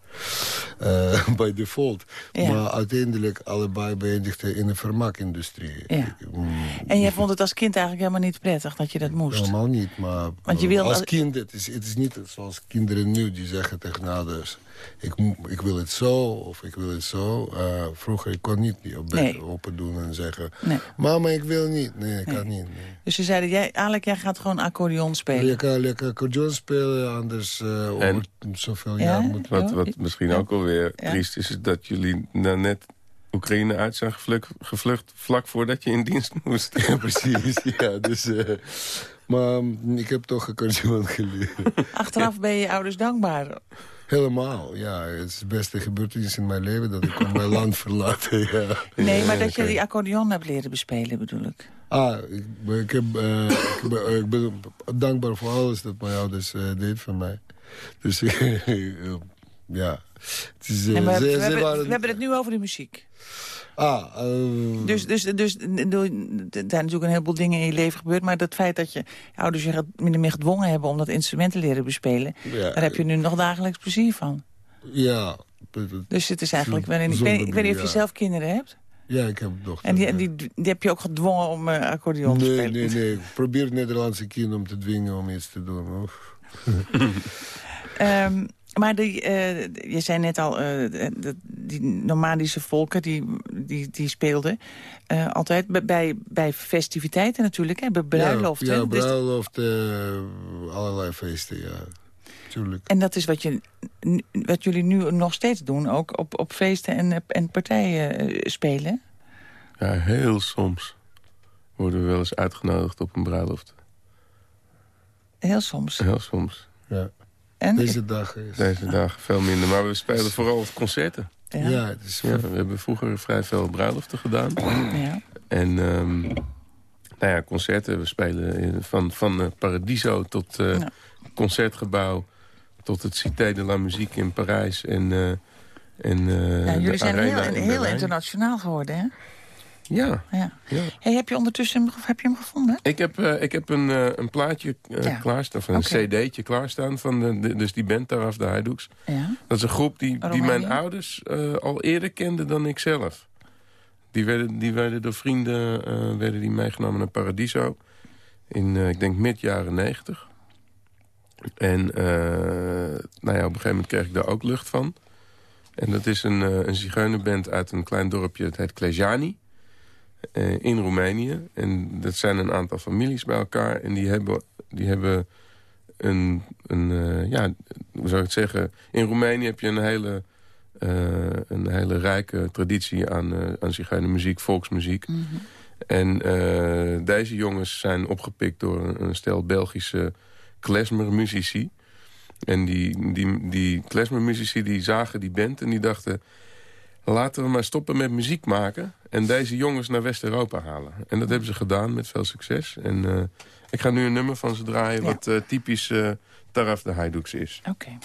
eh, [laughs] by default. Ja. Maar uiteindelijk allebei beëindigden in de vermaakindustrie. Ja. Mm, En jij vond het als kind eigenlijk helemaal niet prettig dat je dat moest. Helemaal niet, maar Want je wil- als kind, het is, het is niet zoals kinderen nu die zeggen tegen ouders... Ik, ik wil het zo of ik wil het zo. Eh, vroeger, ik kon niet op bed Nee. open doen en zeggen... Nee. Mama, ik wil niet. Nee, ik Nee. kan niet. Nee. Dus ze zeiden, jij, Alek, jij gaat gewoon accordeon spelen. Je kan lekker accordeon spelen, anders eh over En? zoveel Ja? jaar moet... Wat, wat misschien ook alweer Ja. triest is, is dat jullie nou net Oekraïne uit zijn gevlucht, gevlucht vlak voordat je in dienst [laughs] moest. Ja, precies. ja, dus, eh, maar mm, ik heb toch accordeon geleerd. Achteraf ben je je ouders dankbaar. Helemaal, ja. Het is de beste gebeurtenis in mijn leven dat ik mijn land [laughs] verlaten. Ja. Nee, maar dat je die accordeon hebt leren bespelen, bedoel ik. Ah, ik, heb, eh, ik, ben, eh, ik ben dankbaar voor alles dat mijn ouders eh deed voor mij. Dus [laughs] ja. Het is, En we, ze- we ze hebben, waren- we hebben het nu over de muziek. Ah, eh, Dus, dus, dus er zijn natuurlijk een heleboel dingen in je leven gebeurd... maar dat feit dat je ouders je min of meer gedwongen hebben... om dat instrument te leren bespelen... Ja. daar heb je nu nog dagelijks plezier van. ja. Dus het is eigenlijk... wel ik, weet, ik weet niet of je ja. zelf kinderen hebt. Ja, ik heb een dochter. En die, ja. die, die heb je ook gedwongen om eh, accordeon te Nee, spelen. nee, nee. [laughs] Ik probeer Nederlandse kinderen om te dwingen om iets te doen. Oef. Maar die, eh, je zei net al, eh, die nomadische volken die, die, die speelden eh, altijd bij- bij, bij festiviteiten natuurlijk, hè, bij bruiloften. Ja, ja Dus- bruiloften, allerlei feesten, ja. Tuurlijk. en dat is wat, je, wat jullie nu nog steeds doen, ook op, op feesten en, en partijen spelen. Ja, heel soms worden we wel eens uitgenodigd op een bruiloft. Heel soms. Heel soms. Ja. En, Deze dag is... Deze dagen veel minder. Maar we spelen vooral concerten. ja, Ja, het is... Ja, we hebben vroeger vrij veel bruiloften gedaan. ja. En ehm, nou ja, concerten. We spelen in- van, van eh, Paradiso tot eh, Ja. Concertgebouw... tot het Cité de la Musique in Parijs. En, eh, en, eh, Ja, de jullie zijn Arena heel, in heel Berlijn. internationaal geworden, hè? Ja, Ja. ja. Hey, heb je ondertussen heb je hem gevonden? Ik heb, eh, ik heb een, eh, een plaatje eh, Ja. klaarstaan, of een Oké. cd'tje klaarstaan... van de, de- dus die band Taraf de Heidoeks. Ja. Dat is een groep die, die mijn ouders al eerder kenden dan ik zelf. Die werden, die werden door vrienden werden die meegenomen naar Paradiso. In, ik denk, mid jaren negentig. En nou ja, op een gegeven moment kreeg ik daar ook lucht van. En dat is een, een zigeunerband uit een klein dorpje, het heet Klejani. Eh, in Roemenië. En dat zijn een aantal families bij elkaar. En die hebben, die hebben een, een eh, ja, hoe zou ik het zeggen... In Roemenië heb je een hele, eh, een hele rijke traditie aan, eh aan zigeunermuziek, volksmuziek. En eh, deze jongens zijn opgepikt door een, een stel Belgische klezmermuzici. En die, die, die klezmermuzici die zagen die band en die dachten... laten we maar stoppen met muziek maken... en deze jongens naar West-Europa halen. En dat hebben ze gedaan met veel succes. En eh, ik ga nu een nummer van ze draaien... Ja. wat eh, typisch eh Taraf de Heidoeks is. Oké.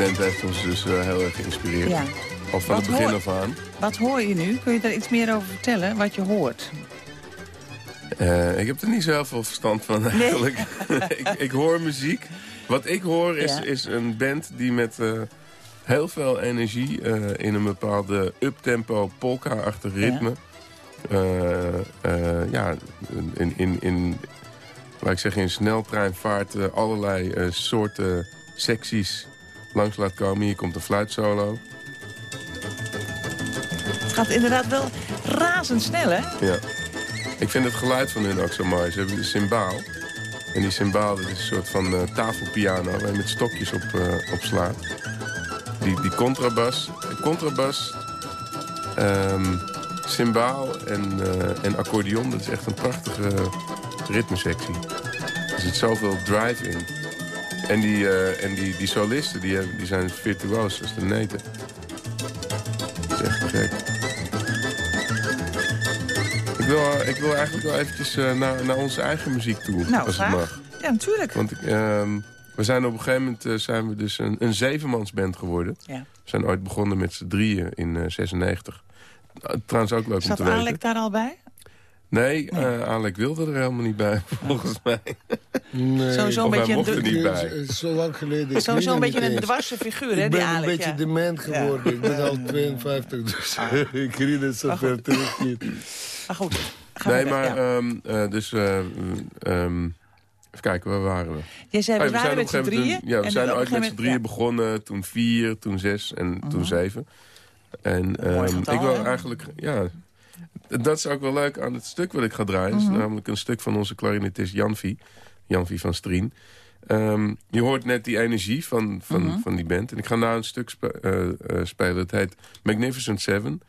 Band heeft ons dus eh, heel erg geïnspireerd. Ja. Al van Wat het begin af aan. Wat hoor je nu? Kun je daar iets meer over vertellen, wat je hoort? Eh, ik heb er niet zo heel veel verstand van eigenlijk. [laughs] [laughs] ik, ik hoor muziek. Wat ik hoor is, Ja. is een band die met eh, heel veel energie... in een bepaalde uptempo, polka-achtig ritme... eh, ja, in, in, in, laat ik zeggen, in sneltreinvaart... allerlei soorten secties langs laat komen. Hier komt een fluitsolo. Het gaat inderdaad wel razendsnel, hè? Ja. Ik vind het geluid van hun ook zo mooi. Ze hebben de cymbaal. En die cymbaal dat is een soort van eh, tafelpiano waar je met stokjes op, eh, op slaat. Die, die contrabas. Contrabas, ehm cymbaal en, eh, en accordeon. Dat is echt een prachtige ritmesectie. Er zit zoveel drive in. En die, eh, en die, die solisten die, hebben- die zijn virtuoos als de neten. Dat is echt gek. Ik wil, ik wil eigenlijk wel eventjes eh, naar, naar onze eigen muziek toe, Nou, als het mag. Ja, natuurlijk. Want ehm, we zijn op een gegeven moment eh, zijn we dus een, een zevenmansband geworden. Ja. We zijn ooit begonnen met z'n drieën in eh 96. Uh, trouwens ook leuk om Zat te weten. Alek daar al bij? Nee, eh Alek wilde er helemaal niet bij, [laughs] volgens mij. Nee. Sowieso een Of hij beetje mocht er een, niet Het bij. is- het is Zo lang geleden. ik sowieso een beetje een dwarse figuur, hè, Ik die ben een beetje ja. dement geworden. Ik ben al 52, dus [laughs] ik herinner het zo ver terug niet. Maar goed. gaan Nee, we- maar ja. ehm, eh, dus... eh, ehm, even kijken, waar waren we? Jij zei, we Oh, waren met z'n op een gegeven drieën. moment- Ja, we zijn ooit met z'n drieën begonnen. Toen vier, toen zes en toen zeven. En ehm, getal, ik wil eigenlijk... Ja, dat is ook wel leuk aan het stuk wat ik ga draaien. Is namelijk een stuk van onze klarinetist Janvi. Janvi van Strien. Ehm, je hoort net die energie van, van, van die band. En ik ga nou een stuk spe- eh, eh, spelen. Het heet Magnificent Seven.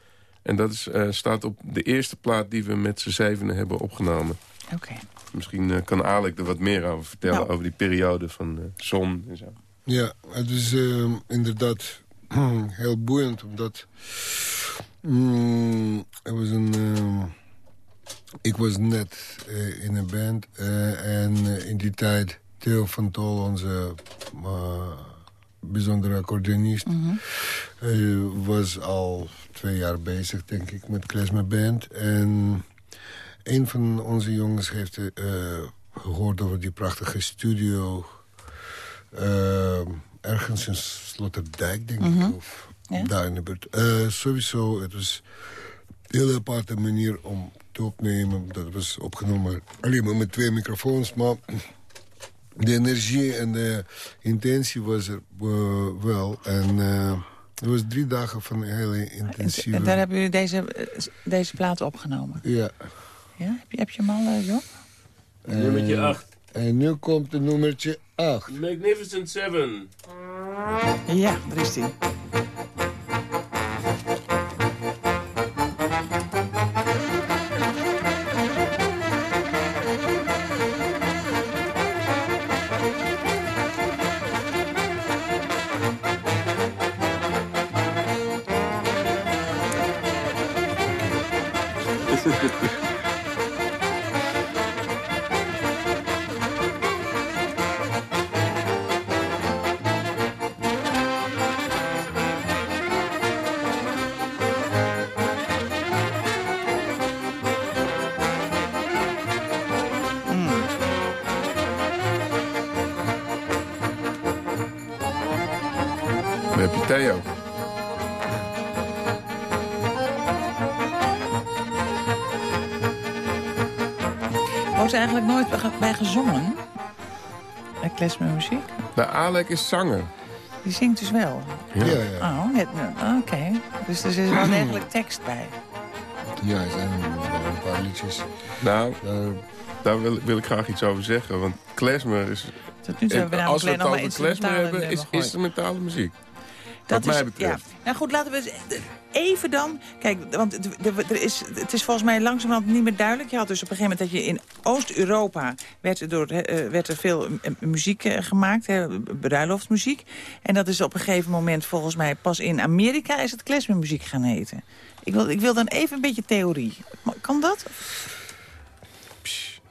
En dat is, eh, staat op de eerste plaat die we met z'n zevenen hebben opgenomen. Oké. Misschien kan Alek er wat meer over vertellen... Nou. over die periode van zon en zo. Ja, het is ehm, inderdaad [clears throat] heel boeiend, omdat... mm, er was een... ehm, ik was net eh, in een band eh, en eh, in die tijd Theo van Tol, onze bijzondere accordeonist... eh, was al twee jaar bezig, denk ik, met Klezmer Band. En een van onze jongens heeft eh, gehoord over die prachtige studio... ergens in Sloterdijk, denk ik, of Ja. daar in de buurt. Sowieso, het was hele aparte manier om te opnemen. Dat was opgenomen alleen maar met twee microfoons, maar de energie en de intentie was er eh, wel. En eh het was drie dagen van een hele intensieve... En daar hebben jullie deze, eh, deze plaat opgenomen. Ja. Ja? Heb, je, heb je hem al, eh, Job? Nummertje 8. En nu komt het nummertje 8. Magnificent Seven. Ja, daar is hij. Wordt er eigenlijk nooit bij- bij gezongen? Bij klezmermuziek? De Alek is zanger. Die zingt dus wel. Ja, ja. Oh, het- nou, oké. Dus er is wel degelijk tekst bij. Ja, er zijn een paar liedjes. Nou, Daar daar wil, wil ik graag iets over zeggen. Want klezmer is... Tot nu toe hebben we als we het over klezmer hebben, is instrumentale muziek. Dat Wat mij is- betreft. Ja. Nou goed, laten we eens- even dan... Kijk, want er is, het is volgens mij langzamerhand niet meer duidelijk. Je had dus op een gegeven moment dat je in Oost-Europa... werd er, door, eh, werd er veel eh, muziek eh, gemaakt, hè, bruiloftsmuziek. En dat is op een gegeven moment volgens mij pas in Amerika... is het klezmermuziek gaan heten. Ik wil, ik wil dan even een beetje theorie. Kan dat?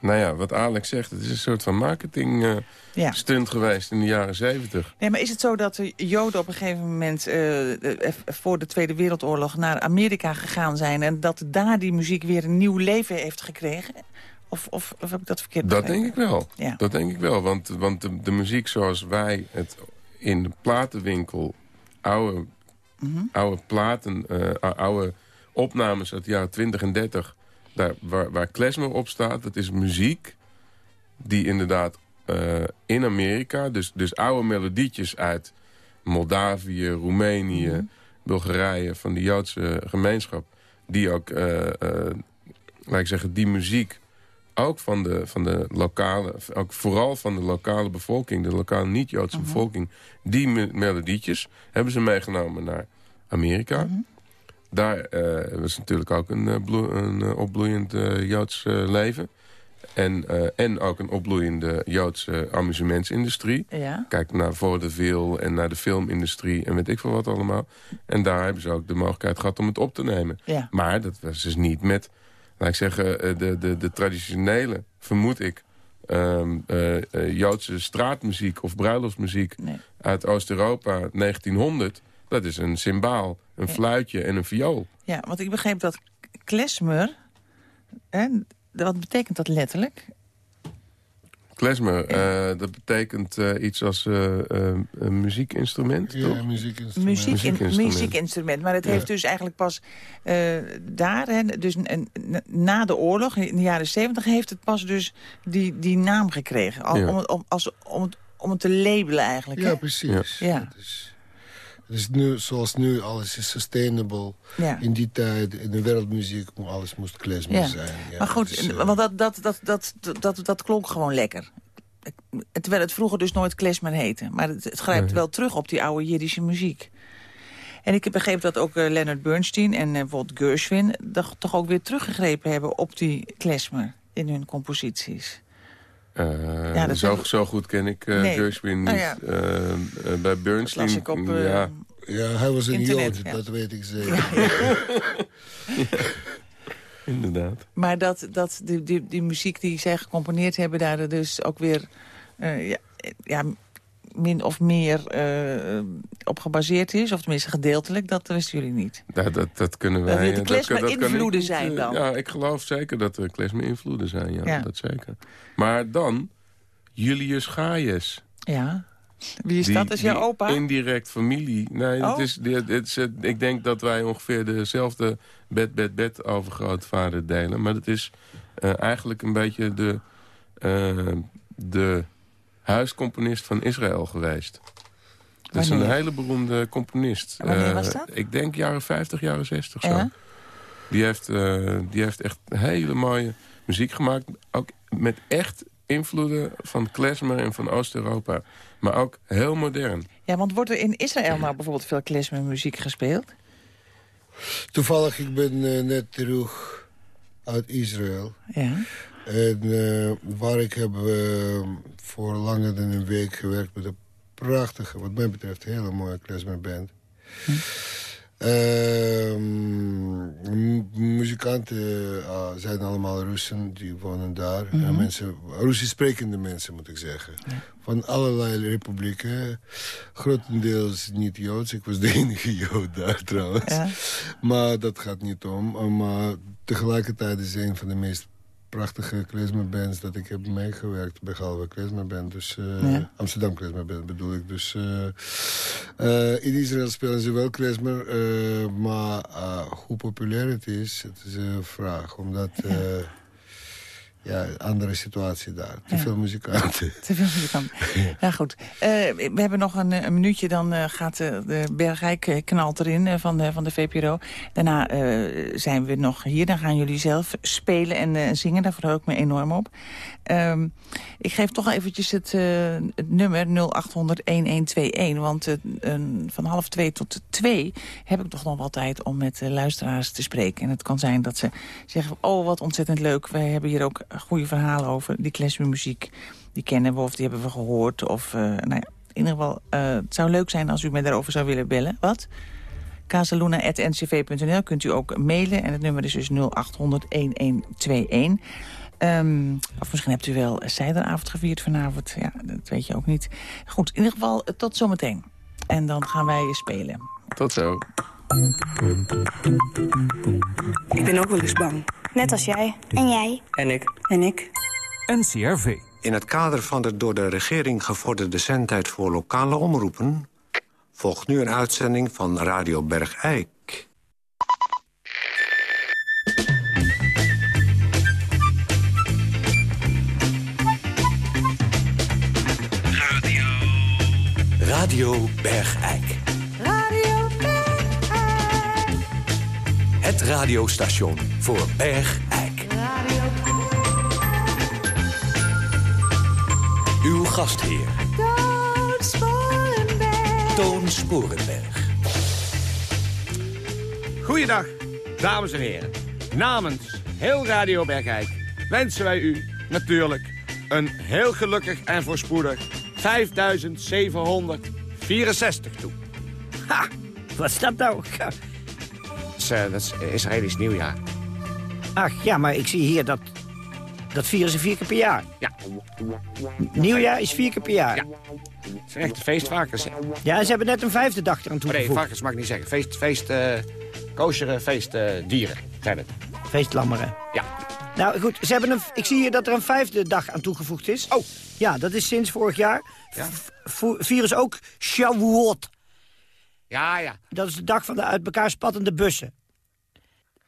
Nou ja, wat Alex zegt, het is een soort van marketing eh, Ja. stunt geweest in de jaren zeventig. Nee, maar is het zo dat de Joden op een gegeven moment... eh, eh, voor de Tweede Wereldoorlog naar Amerika gegaan zijn... en dat daar die muziek weer een nieuw leven heeft gekregen? Of, of, of heb ik dat verkeerd Dat begrepen? denk ik wel. Ja. Dat denk ik wel, want, want de, de muziek zoals wij het in de platenwinkel... oude, Mhm. oude platen, oude opnames uit de jaren 20 en 30... Daar, waar, waar klezmer op staat, dat is muziek die inderdaad eh, in Amerika... Dus, dus oude melodietjes uit Moldavië, Roemenië, Mhm. Bulgarije... van de Joodse gemeenschap, die ook, eh, laat ik zeggen, die muziek ook van de, van de lokale, ook vooral van de lokale bevolking, de lokale niet-Joodse bevolking, die me- melodietjes hebben ze meegenomen naar Amerika. Daar eh, was natuurlijk ook een, eh, een eh, opbloeiend Joods leven. En, en ook een opbloeiende Joodse amusementsindustrie. Ja. Kijk naar vaudeville en naar de filmindustrie en weet ik veel wat allemaal. En daar hebben ze ook de mogelijkheid gehad om het op te nemen. Ja. Maar dat was dus niet met, laat ik zeggen, de, de, de traditionele, vermoed ik... eh, Joodse straatmuziek of bruiloftsmuziek Nee. uit Oost-Europa 1900... dat is een cymbaal, een fluitje en een viool. ja, want ik begreep dat klezmer... Hè, wat betekent dat letterlijk? Klezmer, eh, dat betekent eh, iets als eh, een muziekinstrument, Ja, toch? muziekinstrument. Muziek, Muziekinstrument. muziekinstrument. Maar het heeft dus eigenlijk pas eh, daar, hè, dus na de oorlog, in de jaren zeventig... heeft het pas dus die, die naam gekregen. Al, Ja. om, het, om, als, om, het, om het te labelen eigenlijk. Ja, hè? precies. Ja. Is nu, zoals nu, alles is sustainable. Ja. In die tijd, in de wereldmuziek, alles moest klezmer Ja. zijn. Ja, maar goed, dus, eh, want dat, dat, dat, dat, dat, dat, dat klonk gewoon lekker. Terwijl het vroeger dus nooit klezmer heette. Maar het, het grijpt wel terug op die oude Jiddische muziek. En ik heb begrepen dat ook eh, Leonard Bernstein en bijvoorbeeld Gershwin... toch- toch ook weer teruggegrepen hebben op die klezmer in hun composities. Eh, Ja, dat zo, zo goed ken ik uh, Nee. Gershwin niet. Nou ja. Eh, eh, bij Dat Bernstein, las ik op... eh, ja, Ja, hij was een Internet, Jood, ja. dat weet ik zeker. [laughs] inderdaad. Maar dat, dat die, die, die muziek die zij gecomponeerd hebben... daar dus ook weer eh, ja, eh, ja, min of meer eh, op gebaseerd is. Of tenminste gedeeltelijk, dat wisten jullie niet. Dat, dat, dat kunnen wij... Dat het eh, klezmer kan- kan ik invloeden niet, zijn dan. Ja, ik geloof zeker dat er klezmer invloeden zijn. Ja, Ja. dat zeker. Maar dan Julius Gaius. Ja. Wie is Die- dat? Is jouw die opa? Indirect familie. Nee, Oh. het is, dit is, het- ik denk dat wij ongeveer dezelfde bed, bed, bed overgrootvader delen. Maar het is eh, eigenlijk een beetje de, eh, de huiscomponist van Israël geweest. Dat is een hele beroemde componist. Wanneer Eh, was dat? Ik denk jaren 50, jaren 60 zo. Ja? Die, heeft, eh, die heeft echt hele mooie muziek gemaakt. Ook met echt invloeden van klezmer en van Oost-Europa. Maar ook heel modern. Ja, want wordt er in Israël nou bijvoorbeeld veel klezmermuziek gespeeld? Toevallig, ik ben eh, net terug uit Israël. Ja. En eh, waar ik heb eh, voor langer dan een week gewerkt met een prachtige, wat mij betreft, hele mooie klezmerband. Ehm, mu- muzikanten eh, zijn allemaal Russen, die wonen daar. En mensen, Russisch sprekende mensen, moet ik zeggen. Van allerlei republieken. Grotendeels niet Joods. Ik was de [laughs] enige Jood daar trouwens. Ja. Maar dat gaat niet om. Maar tegelijkertijd is het een van de meest prachtige klezmerbands dat ik heb meegewerkt. Behalve klezmerband. Dus eh, Ja. Amsterdam klezmerband bedoel ik. Dus eh, eh, in Israël spelen ze wel klezmer. maar hoe populair het is, het is een vraag. Omdat... ja, andere situatie daar. Te Ja. veel muzikanten. [laughs] Te veel muzikanten. Ja, goed. Eh, we hebben nog een, een minuutje, dan eh, gaat eh, de Bergrijk knalt erin van, de, van de VPRO. Daarna zijn we nog hier, dan gaan jullie zelf spelen en zingen. Daar verheug ik me enorm op. Ehm, ik geef toch eventjes het, het nummer 0800-1121. Want een- van half twee tot twee heb ik toch nog wel tijd om met luisteraars te spreken. En het kan zijn dat ze zeggen, oh wat ontzettend leuk. Wij hebben hier ook goede verhalen over. Die klezmermuziek, die kennen we of die hebben we gehoord. Of, eh, nou ja, in ieder geval, eh, het zou leuk zijn als u mij daarover zou willen bellen. Wat? Casaluna.ncv.nl kunt u ook mailen. En het nummer is dus 0800-1121. Ehm, of misschien hebt u wel zijderavond gevierd vanavond. Ja, dat weet je ook niet. Goed, in ieder geval eh, tot zometeen. En dan gaan wij spelen. Tot zo. Ik ben ook wel eens bang. Net als jij. En jij. En ik. En ik. NCRV. In het kader van de door de regering gevorderde zendtijd voor lokale omroepen... volgt nu een uitzending van Radio Bergijk. Radio Bergijk. Het radiostation voor Bergijk. Uw gastheer, Toon Sporenberg. Toon Sporenberg. Goeiedag, dames en heren. Namens heel Radio Bergijk wensen wij u natuurlijk een heel gelukkig en voorspoedig 5764 toe. Ha, wat is dat nou? Ja. Dat is, eh, dat is Israëlisch nieuwjaar. Ach, ja, maar ik zie hier dat... Dat vieren ze vier keer per jaar. Ja, Nieuwjaar is vier keer per jaar. Ja. het zijn echte feestvarkens. hè. Ja, en ze hebben net een vijfde dag eraan Maar nee, toegevoegd. varkens mag ik niet zeggen. Feest, feest, eh kosheren feestdieren zijn het. Feestlammeren. Ja. Nou goed, ze hebben een, ik zie hier dat er een vijfde dag aan toegevoegd is. Oh. Ja, dat is sinds vorig jaar. Ja. Vieren ze ook Shavuot. Ja, ja. Dat is de dag van de uit elkaar spattende bussen.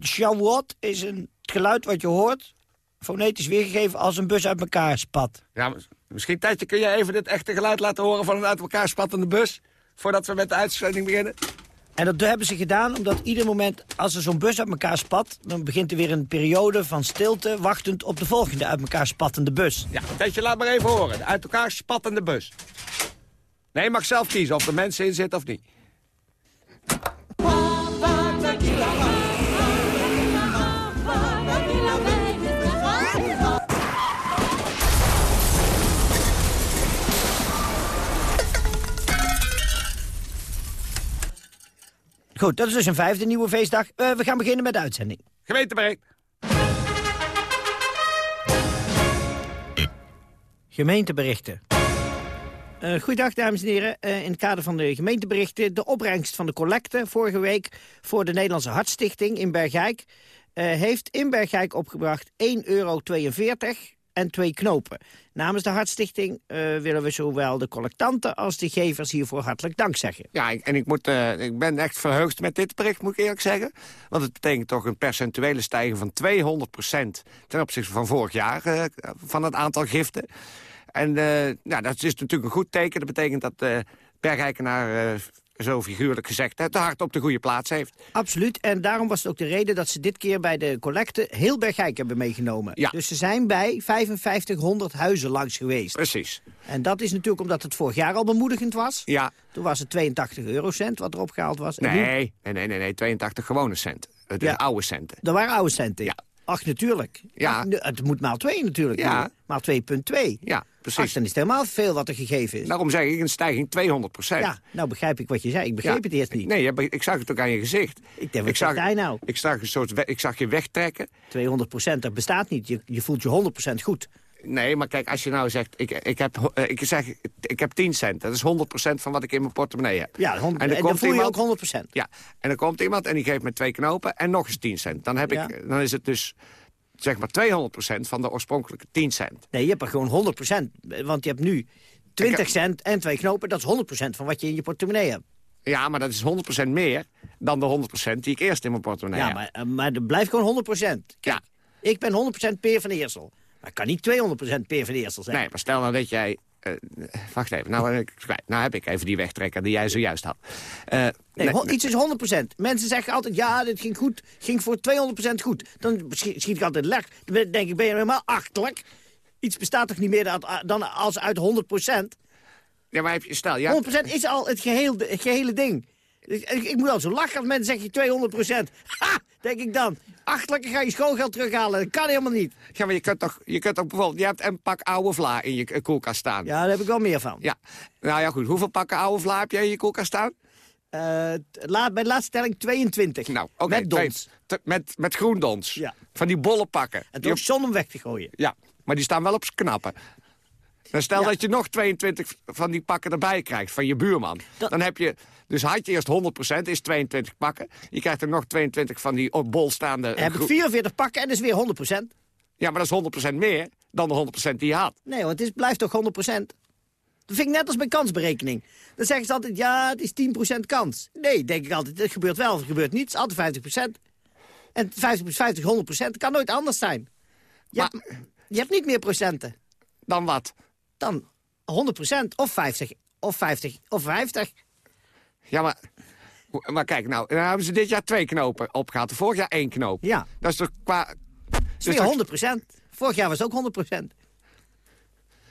Shavuot is een geluid wat je hoort, fonetisch weergegeven als een bus uit elkaar spat. ja mis- misschien tijdje kun je even dit echte geluid laten horen van een uit elkaar spattende bus. Voordat we met de uitzending beginnen. En dat hebben ze gedaan omdat ieder moment als er zo'n bus uit elkaar spat... dan begint er weer een periode van stilte wachtend op de volgende uit elkaar spattende bus. Ja, tijdje laat maar even horen. De uit elkaar spattende bus. Nee, je mag zelf kiezen of er mensen in zitten of niet. Goed, dat is dus een vijfde nieuwe feestdag. Eh, we gaan beginnen met de uitzending. Gemeentebericht. Gemeenteberichten. Eh goeiedag, dames en heren. Eh, in het kader van de gemeenteberichten... de opbrengst van de collecte vorige week... voor de Nederlandse Hartstichting in Bergijk... heeft in Bergijk opgebracht 1,42 euro en twee knopen. Namens de Hartstichting eh, willen we zowel de collectanten... als de gevers hiervoor hartelijk dank zeggen. Ja, en ik, moet, eh, ik ben echt verheugd met dit bericht, moet ik eerlijk zeggen. Want het betekent toch een percentuele stijging van 200% ten opzichte van vorig jaar eh, van het aantal giften. En nou, dat is natuurlijk een goed teken. Dat betekent dat Bergijkenaar, eh, zo figuurlijk gezegd, het hart op de goede plaats heeft. Absoluut. En daarom was het ook de reden dat ze dit keer bij de collecte... heel Bergijk hebben meegenomen. Ja. Dus ze zijn bij 5500 huizen langs geweest. Precies. En dat is natuurlijk omdat het vorig jaar al bemoedigend was. Ja, Toen was het 82 eurocent wat erop gehaald was. Nee, nee, nee, nee, nee, 82 gewone centen. Het is Ja. oude centen. Er waren oude centen. Ja. Ach, natuurlijk. Ja. Ach, het moet maal 2 natuurlijk. Ja. Maal 2,2. Ja, precies. Ach, dan is het helemaal veel wat er gegeven is. Daarom zeg ik een stijging 200% ja, nou begrijp ik wat je zei. Ik begreep het eerst niet. Nee, ik zag het ook aan je gezicht. Ik denk, wat hij nou? Ik zag, een soort ik zag je wegtrekken. 200% dat bestaat niet. Je, je voelt je 100% goed. Nee, maar kijk, als je nou zegt, ik, ik, heb, eh, ik, zeg, ik heb 10 cent. Dat is 100% van wat ik in mijn portemonnee heb. Ja, hond- en dan komt voel je iemand- ook 100% Ja, en dan komt iemand en die geeft me twee knopen en nog eens 10 cent. Dan, heb Ja. ik, dan is het dus, zeg maar, 200% van de oorspronkelijke 10 cent. Nee, je hebt er gewoon 100% Want je hebt nu 20 heb- cent en twee knopen. Dat is 100% van wat je in je portemonnee hebt. Ja, maar dat is 100% meer dan de 100% die ik eerst in mijn portemonnee ja, heb. maar, eh, maar er blijft gewoon 100% Ja. Ik ben 100% Peer van Eersel. Maar ik kan niet 200% Peer van Eersel zijn. Nee, maar stel nou dat jij... eh, wacht even, nou, ik kwijt. nou heb ik even die wegtrekker die jij zojuist had. Eh, Nee, iets is 100% Mensen zeggen altijd, ja, dit ging goed. ging voor 200% goed. Dan schiet, ik altijd lek. Dan denk ik, ben je helemaal achterlijk. Iets bestaat toch niet meer dan, dan als uit 100% ja, maar heb je, stel, ja, 100% is al het, geheel, het gehele ding. Ik, ik, moet al zo lachen als mensen zeggen 200% [laughs] Ha, denk ik dan. Achterlijk ga je schoolgeld terughalen. Dat kan helemaal niet. ja, maar je kunt toch, je kunt toch bijvoorbeeld, je hebt een pak oude vla in je koelkast staan. Ja, daar heb ik wel meer van. Ja. Nou ja, goed. Hoeveel pakken oude vla heb jij in je koelkast staan? Eh, la, bij de laatste telling 22. Nou, oké. met dons. met, met groendons. Ja. Van die bolle pakken. En op- zon om weg te gooien. Ja, maar die staan wel op z'n knappen. Dan stel Ja. dat je nog 22 van die pakken erbij krijgt van je buurman. Dat- Dan heb je, dus had je eerst 100%, is 22 pakken. Je krijgt er nog 22 van die op bol staande... Dan heb ik groe- 44 pakken en dat is weer 100%. Ja, maar dat is 100% meer dan de 100% die je had. Nee, want het is, blijft toch 100%? Dat vind ik net als bij kansberekening. Dan zeggen ze altijd, ja, het is 10% kans. Nee, denk ik altijd, het gebeurt wel of het gebeurt niet. Het is altijd 50%. En 50 plus 50, 100%. Het kan nooit anders zijn. Je, Maar- hebt, je hebt niet meer procenten Dan wat? Dan 100% of 50 of 50 of 50. Ja, maar, maar kijk, nou, dan hebben ze dit jaar twee knopen opgehaald. Vorig jaar één knoop. Ja. Dat is toch qua... Is dus weer dat- 100%. Vorig jaar was het ook 100%.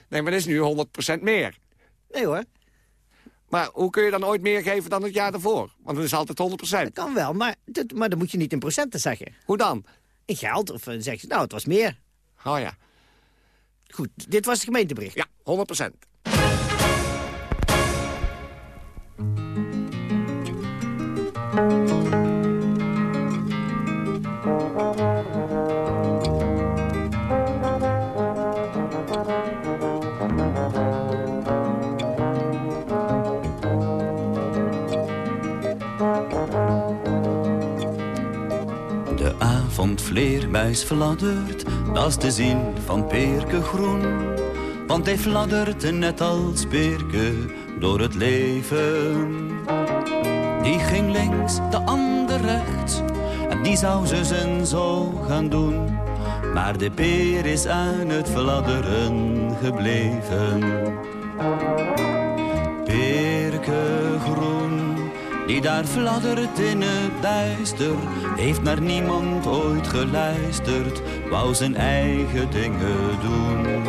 Nee, maar dat is nu 100% meer. Nee hoor, Maar hoe kun je dan ooit meer geven dan het jaar daarvoor? Want het is altijd 100%. dat kan wel. Maar, maar dan moet je niet in procenten zeggen. Hoe dan? In geld, of dan zeg je, nou, het was meer. Oh ja. Goed, dit was het gemeentebericht. Ja, 100%. De avondvleermuis fladdert, dat is de zin van Peerke Groen. Want hij fladdert net als Peerke door het leven. Die ging links, de ander rechts, en die zou zus en zo gaan doen. Maar de peer is aan het fladderen gebleven. Peerke groen, daar fladdert in het duister, heeft naar niemand ooit geluisterd, wou zijn eigen dingen doen.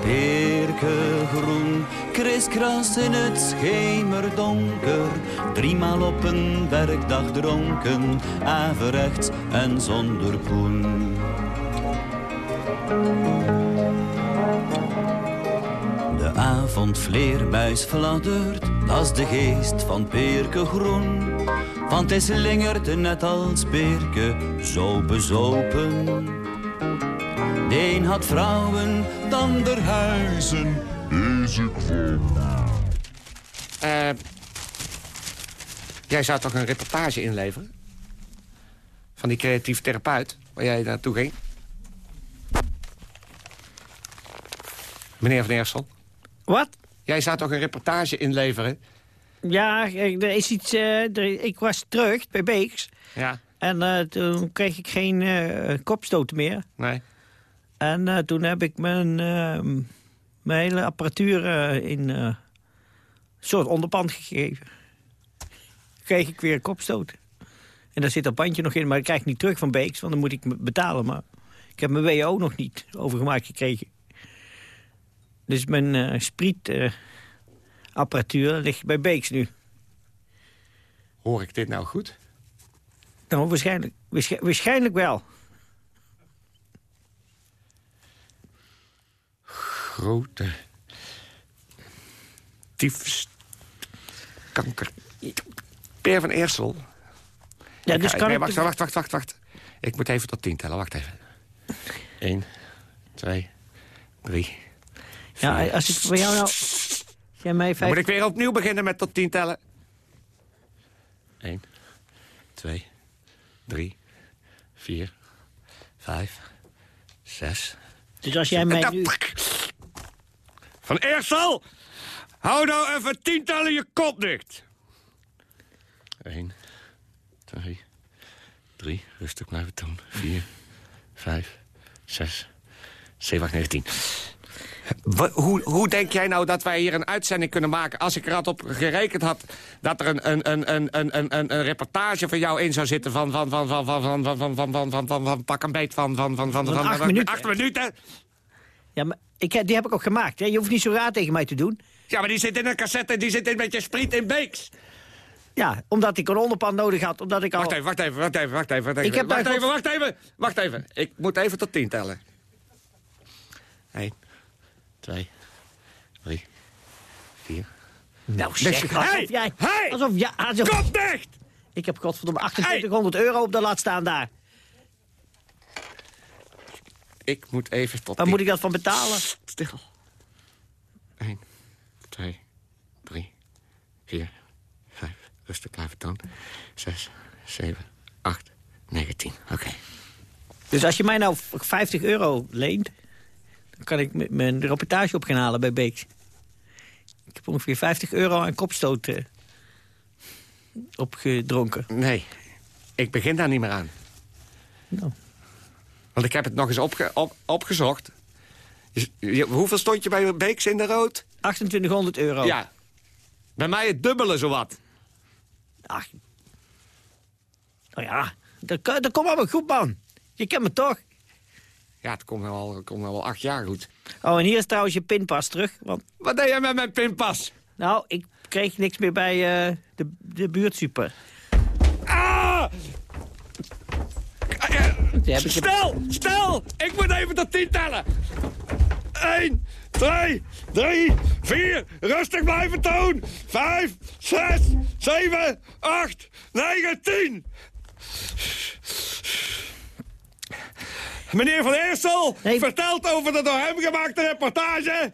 Peerke groen, kriskras in het schemerdonker, driemaal op een werkdag dronken, averechts en zonder poen. De avondvleermuis fladdert, dat is de geest van Peerke Groen. Want hij slingert net als Peerke, zo bezopen. De een had vrouwen, de ander huizen, ik vol. Eh, jij zou toch een reportage inleveren? Van die creatief therapeut, waar jij naartoe ging? Meneer Van Eersel, Wat? Jij zou toch een reportage inleveren? Ja, er is iets. eh, er- ik was terug bij Beeks. Ja, En eh, toen kreeg ik geen eh, kopstoten meer. nee. En toen heb ik mijn, eh, mijn hele apparatuur in een soort onderpand gegeven. Kreeg ik weer kopstoten. En daar zit dat bandje nog in, maar dat krijg ik niet terug van Beeks, want dan moet ik me betalen. Maar ik heb mijn WO nog niet overgemaakt gekregen. Dus mijn eh sprietapparatuur ligt bij Beeks nu. Hoor ik dit nou goed? Nou, waarschijnlijk, waarsch- waarschijnlijk wel. Grote tyfus kanker. Peer van Eersel. Ja, dus kan nee, ik wacht, wacht, wacht, wacht, wacht. Ik moet even tot tien tellen, wacht even. Eén, twee, drie. Ja, als ik voor jou nou... Jij mij moet ik weer opnieuw beginnen met tot tien tellen. 1, 2, 3, 4, 5, 6. Dus als jij mij nu... Van al! Hou nou even tientallen je kop dicht! 1, 2, 3, rustig blijven doen. 4, 5, 6, 7, 8, 9, hoe, hoe denk jij nou dat wij hier een uitzending kunnen maken... als ik er had op gerekend had dat er een, een, een, een, een, een, reportage van jou in zou zitten... van, van, van, van, van, van, van, van, van, van, van, van, van pak een beet van... van, van, van, Van van, acht van- minuten. Acht minuten. Ja, maar ik, heb- die heb ik ook gemaakt. Hè? Je hoeft niet zo raar tegen mij te doen. Ja, maar die zit in een cassette, die zit in met je spriet in Beeks. Ja, omdat ik een onderpand nodig had. Omdat ik al... Wacht even, wacht even, wacht even, wacht even. Wacht even, Ik heb wacht, even wacht even, wacht even. Ik moet even tot tien tellen. Eén, twee, drie, vier, Nou Dus- zeg, alsof Hey, jij... hey, alsof, ja, alsof, Kop dicht! ik heb godverdomme 2800 euro op de lat staan daar. Ik moet even tot Waar die- moet ik dat van betalen? Stil. 1, 2, 3, 4, 5. Rustig blijven toon. 6, 7, 8, 9, 10. Oké. Dus als je mij nou 50 euro leent... dan kan ik mijn rapportage op gaan halen bij Beeks. Ik heb ongeveer 50 euro aan kopstoot eh, opgedronken. Nee, ik begin daar niet meer aan. Nou. Want ik heb het nog eens opge- op, opgezocht. Hoeveel stond je bij Beeks in de rood? 2800 euro. Ja. Bij mij het dubbele zowat. Ach. Nou ja, dat, dat komt allemaal goed, man. Je kent me toch? Ja, het komt nou al, het komt nou al acht jaar goed. Oh, en hier is trouwens je pinpas terug. Want, Wat deed jij met mijn pinpas? nou, ik kreeg niks meer bij eh, de, de buurtsuper. Ah! Ik Stel, stel! Ik moet even tot tien tellen. 1, 2, 3, 4. Rustig blijven, Toon. 5, 6, 7, 8, 9, 10. Meneer Van Eersel Nee. vertelt over de door hem gemaakte reportage...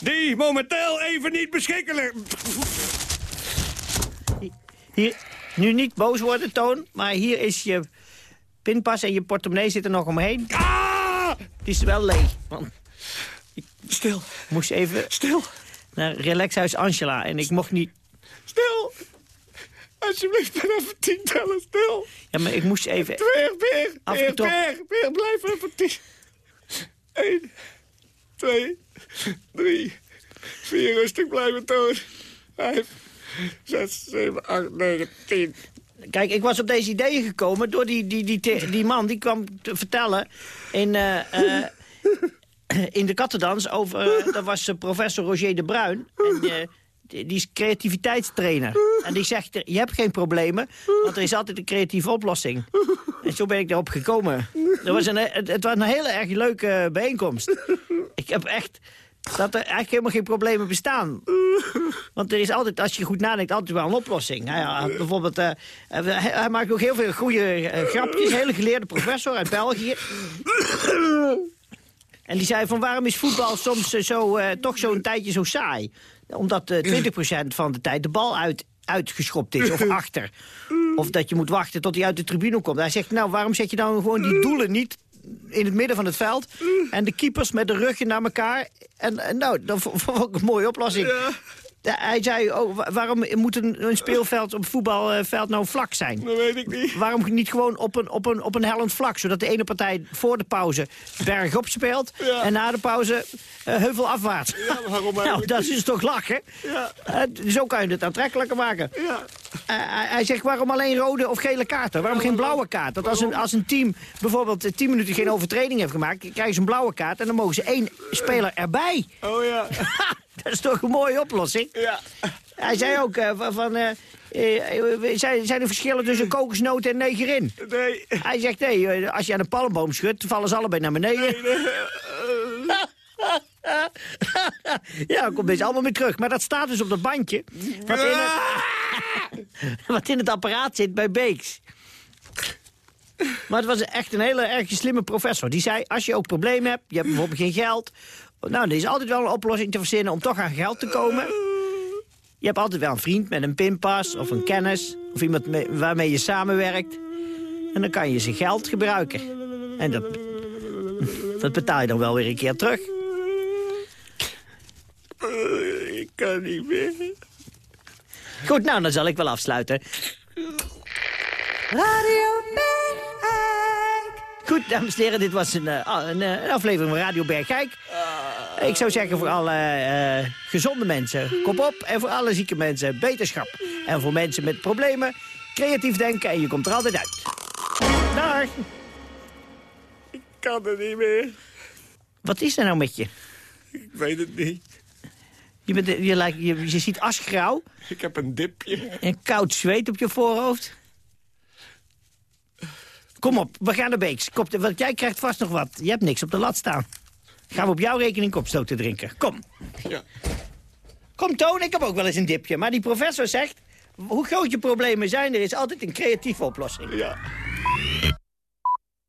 die momenteel even niet beschikbaar... Hier, nu niet boos worden, Toon. Maar hier is je pinpas en je portemonnee zit er nog omheen. Ah! Het is wel leeg. Want Stil, moest even stil, naar Relaxhuis Angela. En ik mocht niet... stil. Alsjeblieft, ben even tien tellen, stil. Ja, maar ik moest even... Peer, Peer, Peer, Afgetrokken. Peer, Peer, blijf even tien. 1, 2, 3, 4, rustig blijven, Toon. 5, 6, 7, 8, 9, 10. Kijk, ik was op deze ideeën gekomen door die, die, die, die, die man die kwam te vertellen in, eh, eh, in de kattendans over... eh, dat was professor Roger de Bruin. En, die, is creativiteitstrainer. En die zegt, je hebt geen problemen, want er is altijd een creatieve oplossing. En zo ben ik daarop gekomen. Dat was een, het, was een hele erg leuke bijeenkomst. Ik heb echt... Dat er eigenlijk helemaal geen problemen bestaan. Want er is altijd, als je goed nadenkt, altijd wel een oplossing. Nou ja, bijvoorbeeld, eh, hij, hij maakt ook heel veel goede eh, grapjes. Een hele geleerde professor uit België. En die zei van waarom is voetbal soms eh, zo, eh, toch zo'n tijdje zo saai? Omdat eh 20% van de tijd de bal uit, uitgeschopt is of [laughs] achter. Of dat je moet wachten tot hij uit de tribune komt. Hij zegt, nou waarom zet je dan gewoon die doelen niet in het midden van het veld... en de keepers met de ruggen naar elkaar. En, en nou, dat [laughs] vond ik een mooie oplossing. Ja, hij zei, oh, wa- waarom moet een, een speelveld, een voetbalveld nou vlak zijn? Dat weet ik niet. Waarom niet gewoon op een, op een, op een hellend vlak? Zodat de ene partij voor de pauze bergop speelt... Ja. en na de pauze eh, heuvelafwaarts. Ja, waarom [laughs] nou, dat is toch lachen? Ja. Eh, zo kan je het aantrekkelijker maken. Ja. Eh, hij zegt, waarom alleen rode of gele kaarten? Waarom geen blauwe kaart? Dat als een, als een team bijvoorbeeld eh, 10 minuten geen overtreding heeft gemaakt... krijgen ze een blauwe kaart en dan mogen ze één speler erbij. Oh ja. [laughs] [laughs] dat is toch een mooie oplossing? Ja. Hij zei ook eh, van... eh, eh, zijn, zijn er verschillen tussen kokosnoot en negerin? Nee. Hij zegt, nee, als je aan een palmboom schudt, vallen ze allebei naar beneden. [laughs] ja, dan komt deze allemaal weer terug. Maar dat staat dus op dat bandje. Wat in het, [laughs] wat in het apparaat zit bij Beeks. Maar het was echt een hele erg slimme professor. Die zei, als je ook problemen hebt, je hebt bijvoorbeeld geen geld... nou, er is altijd wel een oplossing te verzinnen om toch aan geld te komen. Je hebt altijd wel een vriend met een pinpas of een kennis... of iemand mee- waarmee je samenwerkt. En dan kan je zijn geld gebruiken. En dat, [laughs] dat betaal je dan wel weer een keer terug. Ik kan niet meer. Goed, nou, dan zal ik wel afsluiten. Radio Goed, dames en heren, dit was een, eh, een, eh, een aflevering van Radio Bergijk. Ik zou zeggen voor alle eh, gezonde mensen, kop op. En voor alle zieke mensen, beterschap. En voor mensen met problemen, creatief denken en je komt er altijd uit. Dag. Ik kan er niet meer. Wat is er nou met je? Ik weet het niet. Je, bent, je, lijkt, je, je ziet asgrauw Ik heb een dipje. en koud zweet op je voorhoofd. Kom op, we gaan naar Beeks. Kom, want jij krijgt vast nog wat. Je hebt niks op de lat staan. Gaan we op jouw rekening kopstoot te drinken. Kom. Ja. Kom Toon, ik heb ook wel eens een dipje. Maar die professor zegt, hoe groot je problemen zijn, er is altijd een creatieve oplossing. Ja.